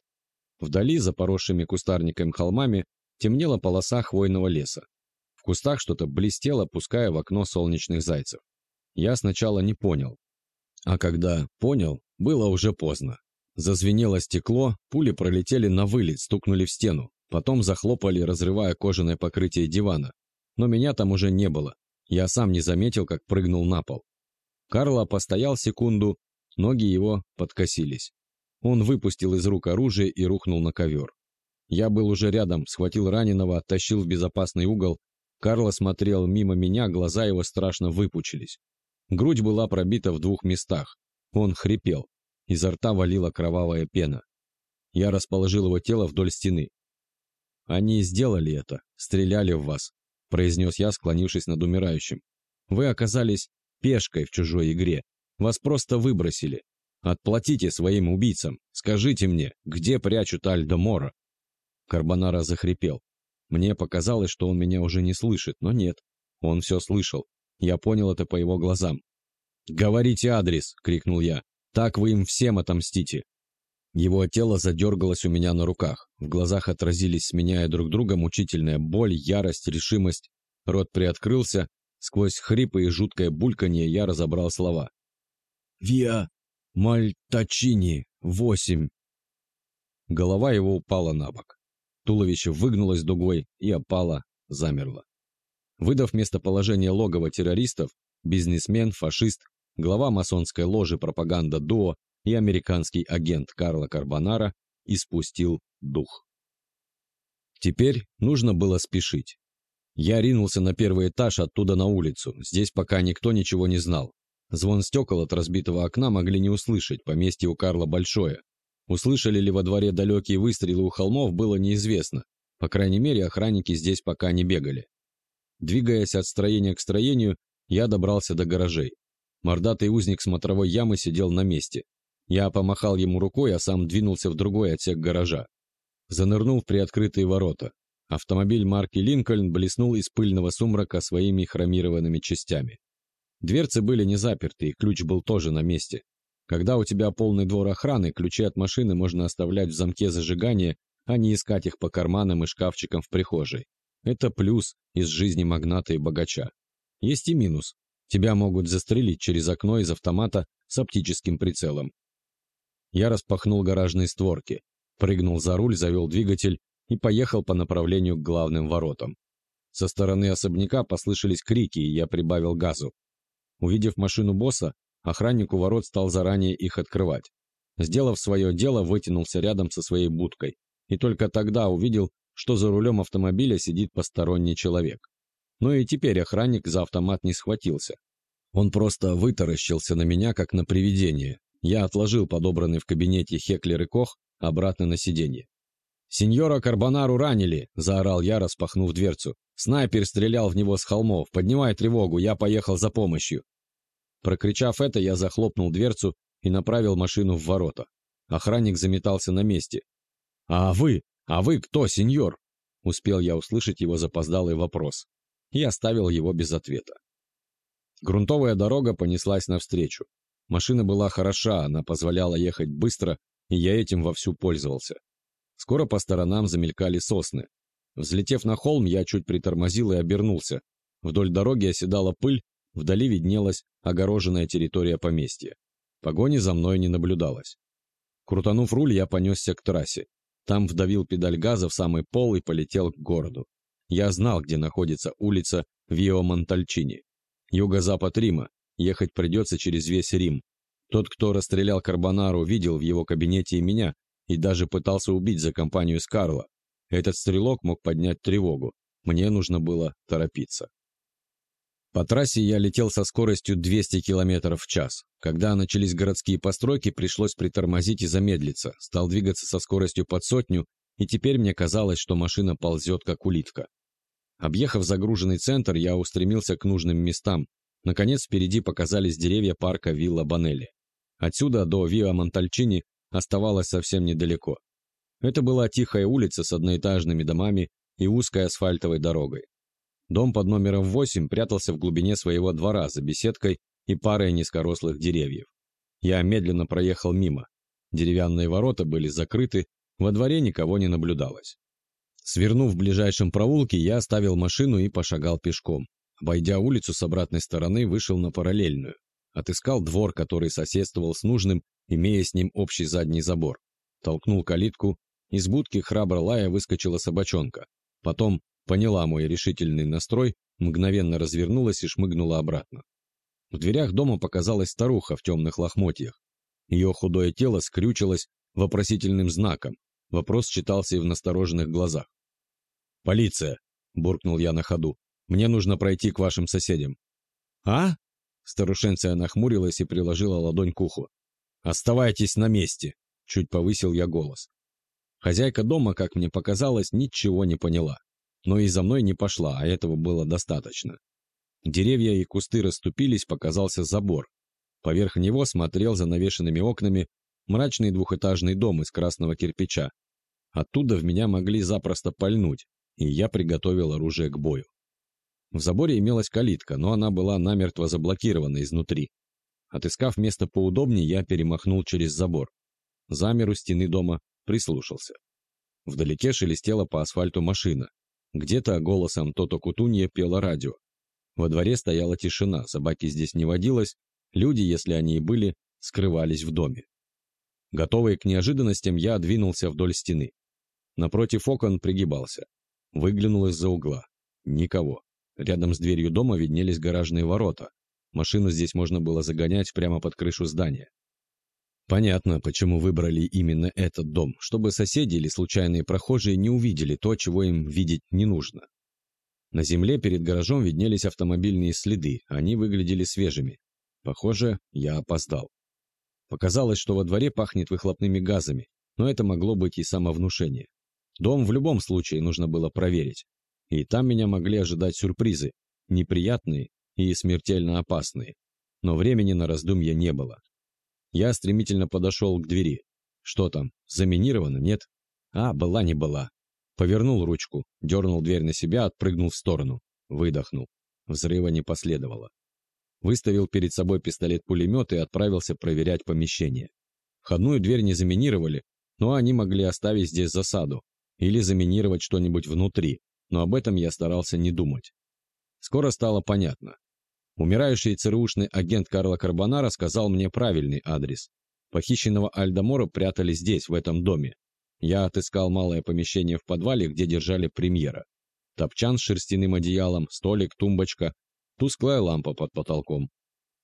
Speaker 1: Вдали, за поросшими кустарниками холмами, темнела полоса хвойного леса. В кустах что-то блестело, пуская в окно солнечных зайцев. Я сначала не понял. А когда понял, было уже поздно. Зазвенело стекло, пули пролетели на вылет, стукнули в стену. Потом захлопали, разрывая кожаное покрытие дивана. Но меня там уже не было. Я сам не заметил, как прыгнул на пол. Карло постоял секунду, Ноги его подкосились. Он выпустил из рук оружие и рухнул на ковер. Я был уже рядом, схватил раненого, оттащил в безопасный угол. Карло смотрел мимо меня, глаза его страшно выпучились. Грудь была пробита в двух местах. Он хрипел. Изо рта валила кровавая пена. Я расположил его тело вдоль стены. «Они сделали это, стреляли в вас», — произнес я, склонившись над умирающим. «Вы оказались пешкой в чужой игре, вас просто выбросили. Отплатите своим убийцам. Скажите мне, где прячут Альдо Мора?» Карбонара захрипел. Мне показалось, что он меня уже не слышит, но нет. Он все слышал. Я понял это по его глазам. «Говорите адрес!» — крикнул я. «Так вы им всем отомстите!» Его тело задергалось у меня на руках. В глазах отразились, сменяя друг друга, мучительная боль, ярость, решимость. Рот приоткрылся. Сквозь хрипы и жуткое бульканье я разобрал слова. Виа Мальтачини, восемь. Голова его упала на бок. Туловище выгнулось дугой и опало, замерло. Выдав местоположение логова террористов, бизнесмен, фашист, глава масонской ложи пропаганда ДО и американский агент Карло Карбонара испустил дух. Теперь нужно было спешить. Я ринулся на первый этаж, оттуда на улицу. Здесь пока никто ничего не знал. Звон стекол от разбитого окна могли не услышать, поместье у Карла большое. Услышали ли во дворе далекие выстрелы у холмов, было неизвестно. По крайней мере, охранники здесь пока не бегали. Двигаясь от строения к строению, я добрался до гаражей. Мордатый узник смотровой ямы сидел на месте. Я помахал ему рукой, а сам двинулся в другой отсек гаража. Занырнул в приоткрытые ворота. Автомобиль марки «Линкольн» блеснул из пыльного сумрака своими хромированными частями. Дверцы были не заперты, и ключ был тоже на месте. Когда у тебя полный двор охраны, ключи от машины можно оставлять в замке зажигания, а не искать их по карманам и шкафчикам в прихожей. Это плюс из жизни магната и богача. Есть и минус. Тебя могут застрелить через окно из автомата с оптическим прицелом. Я распахнул гаражные створки, прыгнул за руль, завел двигатель и поехал по направлению к главным воротам. Со стороны особняка послышались крики, и я прибавил газу. Увидев машину босса, охранник у ворот стал заранее их открывать. Сделав свое дело, вытянулся рядом со своей будкой. И только тогда увидел, что за рулем автомобиля сидит посторонний человек. Но и теперь охранник за автомат не схватился. Он просто вытаращился на меня, как на привидение. Я отложил подобранный в кабинете Хеклер и Кох обратно на сиденье. «Сеньора Карбонару ранили!» – заорал я, распахнув дверцу. «Снайпер стрелял в него с холмов. Поднимай тревогу, я поехал за помощью». Прокричав это, я захлопнул дверцу и направил машину в ворота. Охранник заметался на месте. «А вы? А вы кто, сеньор?» Успел я услышать его запоздалый вопрос. И оставил его без ответа. Грунтовая дорога понеслась навстречу. Машина была хороша, она позволяла ехать быстро, и я этим вовсю пользовался. Скоро по сторонам замелькали сосны. Взлетев на холм, я чуть притормозил и обернулся. Вдоль дороги оседала пыль, вдали виднелась огороженная территория поместья. Погони за мной не наблюдалось. Крутанув руль, я понесся к трассе. Там вдавил педаль газа в самый пол и полетел к городу. Я знал, где находится улица Вио Монтальчини. Юго-запад Рима. Ехать придется через весь Рим. Тот, кто расстрелял Карбонару, видел в его кабинете и меня, и даже пытался убить за компанию с Карло. Этот стрелок мог поднять тревогу. Мне нужно было торопиться. По трассе я летел со скоростью 200 км в час. Когда начались городские постройки, пришлось притормозить и замедлиться. Стал двигаться со скоростью под сотню, и теперь мне казалось, что машина ползет, как улитка. Объехав загруженный центр, я устремился к нужным местам. Наконец, впереди показались деревья парка Вилла Банелли. Отсюда до Виа Монтальчини оставалось совсем недалеко. Это была тихая улица с одноэтажными домами и узкой асфальтовой дорогой. Дом под номером 8 прятался в глубине своего двора за беседкой и парой низкорослых деревьев. Я медленно проехал мимо. Деревянные ворота были закрыты, во дворе никого не наблюдалось. Свернув в ближайшем проулке, я оставил машину и пошагал пешком. Обойдя улицу с обратной стороны, вышел на параллельную. Отыскал двор, который соседствовал с нужным, имея с ним общий задний забор. Толкнул калитку, из будки храбро лая выскочила собачонка. Потом поняла мой решительный настрой, мгновенно развернулась и шмыгнула обратно. В дверях дома показалась старуха в темных лохмотьях. Ее худое тело скрючилось вопросительным знаком. Вопрос читался и в настороженных глазах. «Полиция!» – буркнул я на ходу. «Мне нужно пройти к вашим соседям». «А?» – старушенция нахмурилась и приложила ладонь к уху. «Оставайтесь на месте!» – чуть повысил я голос. Хозяйка дома, как мне показалось, ничего не поняла но и за мной не пошла, а этого было достаточно. Деревья и кусты расступились, показался забор. Поверх него смотрел за навешенными окнами мрачный двухэтажный дом из красного кирпича. Оттуда в меня могли запросто пальнуть, и я приготовил оружие к бою. В заборе имелась калитка, но она была намертво заблокирована изнутри. Отыскав место поудобнее, я перемахнул через забор. Замер у стены дома, прислушался. Вдалеке шелестела по асфальту машина. Где-то голосом Тото Кутунья пело радио. Во дворе стояла тишина, собаки здесь не водилось, люди, если они и были, скрывались в доме. Готовый к неожиданностям, я двинулся вдоль стены. Напротив окон пригибался. Выглянул из-за угла. Никого. Рядом с дверью дома виднелись гаражные ворота. Машину здесь можно было загонять прямо под крышу здания. Понятно, почему выбрали именно этот дом, чтобы соседи или случайные прохожие не увидели то, чего им видеть не нужно. На земле перед гаражом виднелись автомобильные следы, они выглядели свежими. Похоже, я опоздал. Показалось, что во дворе пахнет выхлопными газами, но это могло быть и самовнушение. Дом в любом случае нужно было проверить. И там меня могли ожидать сюрпризы, неприятные и смертельно опасные. Но времени на раздумья не было. Я стремительно подошел к двери. Что там, заминировано, нет? А, была не была. Повернул ручку, дернул дверь на себя, отпрыгнул в сторону. Выдохнул. Взрыва не последовало. Выставил перед собой пистолет-пулемет и отправился проверять помещение. Входную дверь не заминировали, но они могли оставить здесь засаду или заминировать что-нибудь внутри, но об этом я старался не думать. Скоро стало понятно. Умирающий ЦРУшный агент Карла Карбонара сказал мне правильный адрес. Похищенного Альдамора прятали здесь, в этом доме. Я отыскал малое помещение в подвале, где держали премьера. топчан с шерстяным одеялом, столик, тумбочка, тусклая лампа под потолком.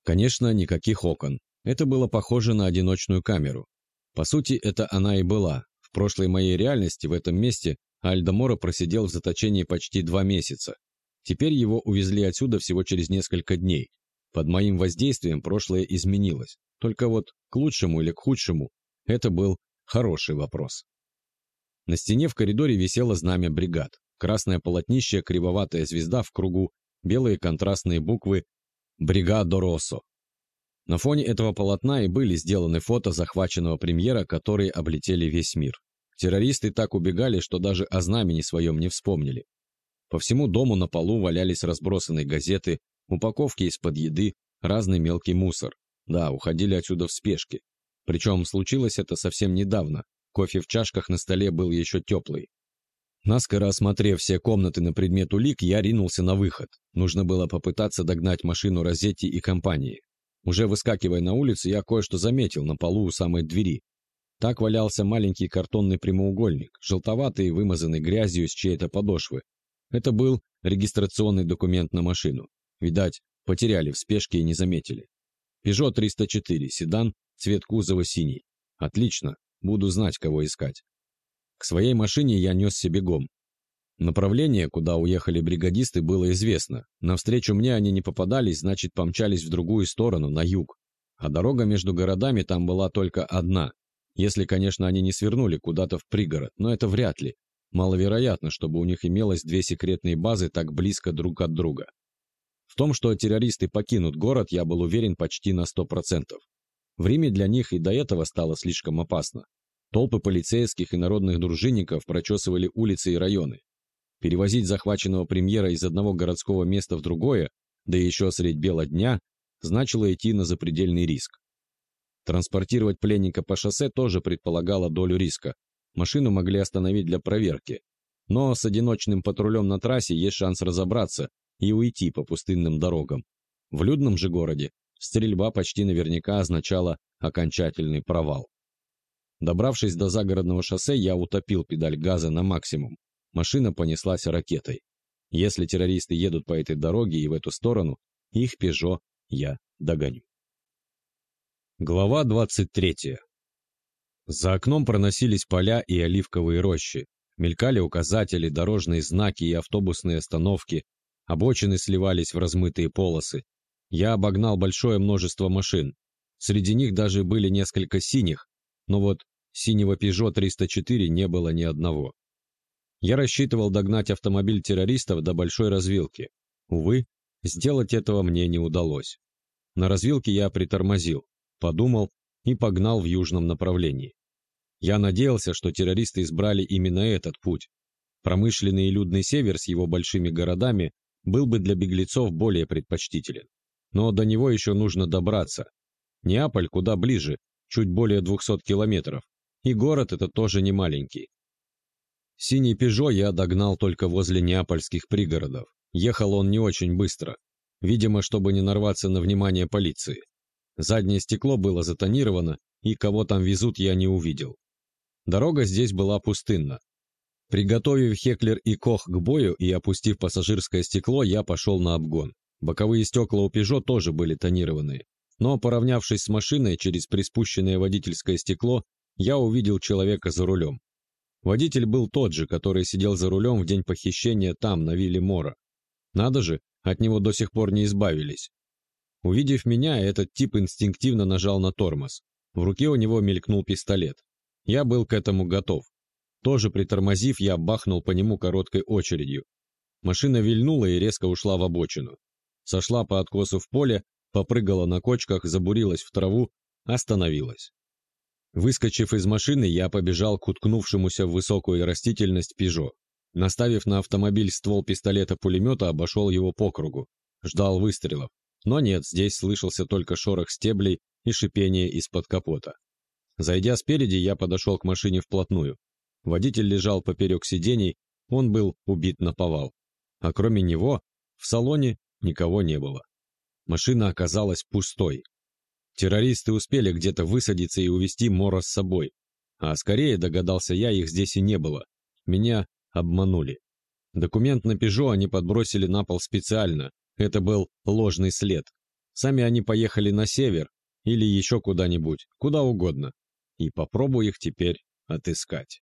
Speaker 1: Конечно, никаких окон. Это было похоже на одиночную камеру. По сути, это она и была. В прошлой моей реальности в этом месте Альдо просидел в заточении почти два месяца. Теперь его увезли отсюда всего через несколько дней. Под моим воздействием прошлое изменилось. Только вот к лучшему или к худшему – это был хороший вопрос. На стене в коридоре висело знамя бригад. Красное полотнище, кривоватая звезда в кругу, белые контрастные буквы «Бригадо Россо». На фоне этого полотна и были сделаны фото захваченного премьера, которые облетели весь мир. Террористы так убегали, что даже о знамени своем не вспомнили. По всему дому на полу валялись разбросанные газеты, упаковки из-под еды, разный мелкий мусор. Да, уходили отсюда в спешке. Причем случилось это совсем недавно. Кофе в чашках на столе был еще теплый. Наскоро осмотрев все комнаты на предмет улик, я ринулся на выход. Нужно было попытаться догнать машину Розетти и компании. Уже выскакивая на улицу, я кое-что заметил на полу у самой двери. Так валялся маленький картонный прямоугольник, желтоватый, вымазанный грязью с чьей-то подошвы. Это был регистрационный документ на машину. Видать, потеряли в спешке и не заметили. Peugeot 304, седан, цвет кузова синий. Отлично, буду знать, кого искать. К своей машине я несся бегом. Направление, куда уехали бригадисты, было известно. Навстречу мне они не попадались, значит, помчались в другую сторону, на юг. А дорога между городами там была только одна. Если, конечно, они не свернули куда-то в пригород, но это вряд ли. Маловероятно, чтобы у них имелось две секретные базы так близко друг от друга. В том, что террористы покинут город, я был уверен почти на 100%. В Риме для них и до этого стало слишком опасно. Толпы полицейских и народных дружинников прочесывали улицы и районы. Перевозить захваченного премьера из одного городского места в другое, да еще средь бела дня, значило идти на запредельный риск. Транспортировать пленника по шоссе тоже предполагало долю риска. Машину могли остановить для проверки. Но с одиночным патрулем на трассе есть шанс разобраться и уйти по пустынным дорогам. В людном же городе стрельба почти наверняка означала окончательный провал. Добравшись до загородного шоссе, я утопил педаль газа на максимум. Машина понеслась ракетой. Если террористы едут по этой дороге и в эту сторону, их «Пежо» я догоню. Глава 23. За окном проносились поля и оливковые рощи. Мелькали указатели, дорожные знаки и автобусные остановки. Обочины сливались в размытые полосы. Я обогнал большое множество машин. Среди них даже были несколько синих, но вот синего Peugeot 304 не было ни одного. Я рассчитывал догнать автомобиль террористов до большой развилки. Увы, сделать этого мне не удалось. На развилке я притормозил, подумал и погнал в южном направлении. Я надеялся, что террористы избрали именно этот путь. Промышленный и людный север с его большими городами был бы для беглецов более предпочтителен. Но до него еще нужно добраться. Неаполь куда ближе, чуть более 200 километров, и город это тоже не маленький. Синий «Пежо» я догнал только возле неапольских пригородов. Ехал он не очень быстро, видимо, чтобы не нарваться на внимание полиции. Заднее стекло было затонировано, и кого там везут, я не увидел. Дорога здесь была пустынна. Приготовив Хеклер и Кох к бою и опустив пассажирское стекло, я пошел на обгон. Боковые стекла у «Пежо» тоже были тонированные. Но, поравнявшись с машиной через приспущенное водительское стекло, я увидел человека за рулем. Водитель был тот же, который сидел за рулем в день похищения там, на вилле Мора. Надо же, от него до сих пор не избавились. Увидев меня, этот тип инстинктивно нажал на тормоз. В руке у него мелькнул пистолет. Я был к этому готов. Тоже притормозив, я бахнул по нему короткой очередью. Машина вильнула и резко ушла в обочину. Сошла по откосу в поле, попрыгала на кочках, забурилась в траву, остановилась. Выскочив из машины, я побежал к уткнувшемуся в высокую растительность «Пежо». Наставив на автомобиль ствол пистолета-пулемета, обошел его по кругу. Ждал выстрелов. Но нет, здесь слышался только шорох стеблей и шипение из-под капота. Зайдя спереди, я подошел к машине вплотную. Водитель лежал поперек сидений, он был убит на повал. А кроме него, в салоне никого не было. Машина оказалась пустой, Террористы успели где-то высадиться и увести Мора с собой. А скорее, догадался я, их здесь и не было. Меня обманули. Документ на «Пежо» они подбросили на пол специально. Это был ложный след. Сами они поехали на север или еще куда-нибудь, куда угодно. И попробуй их теперь отыскать.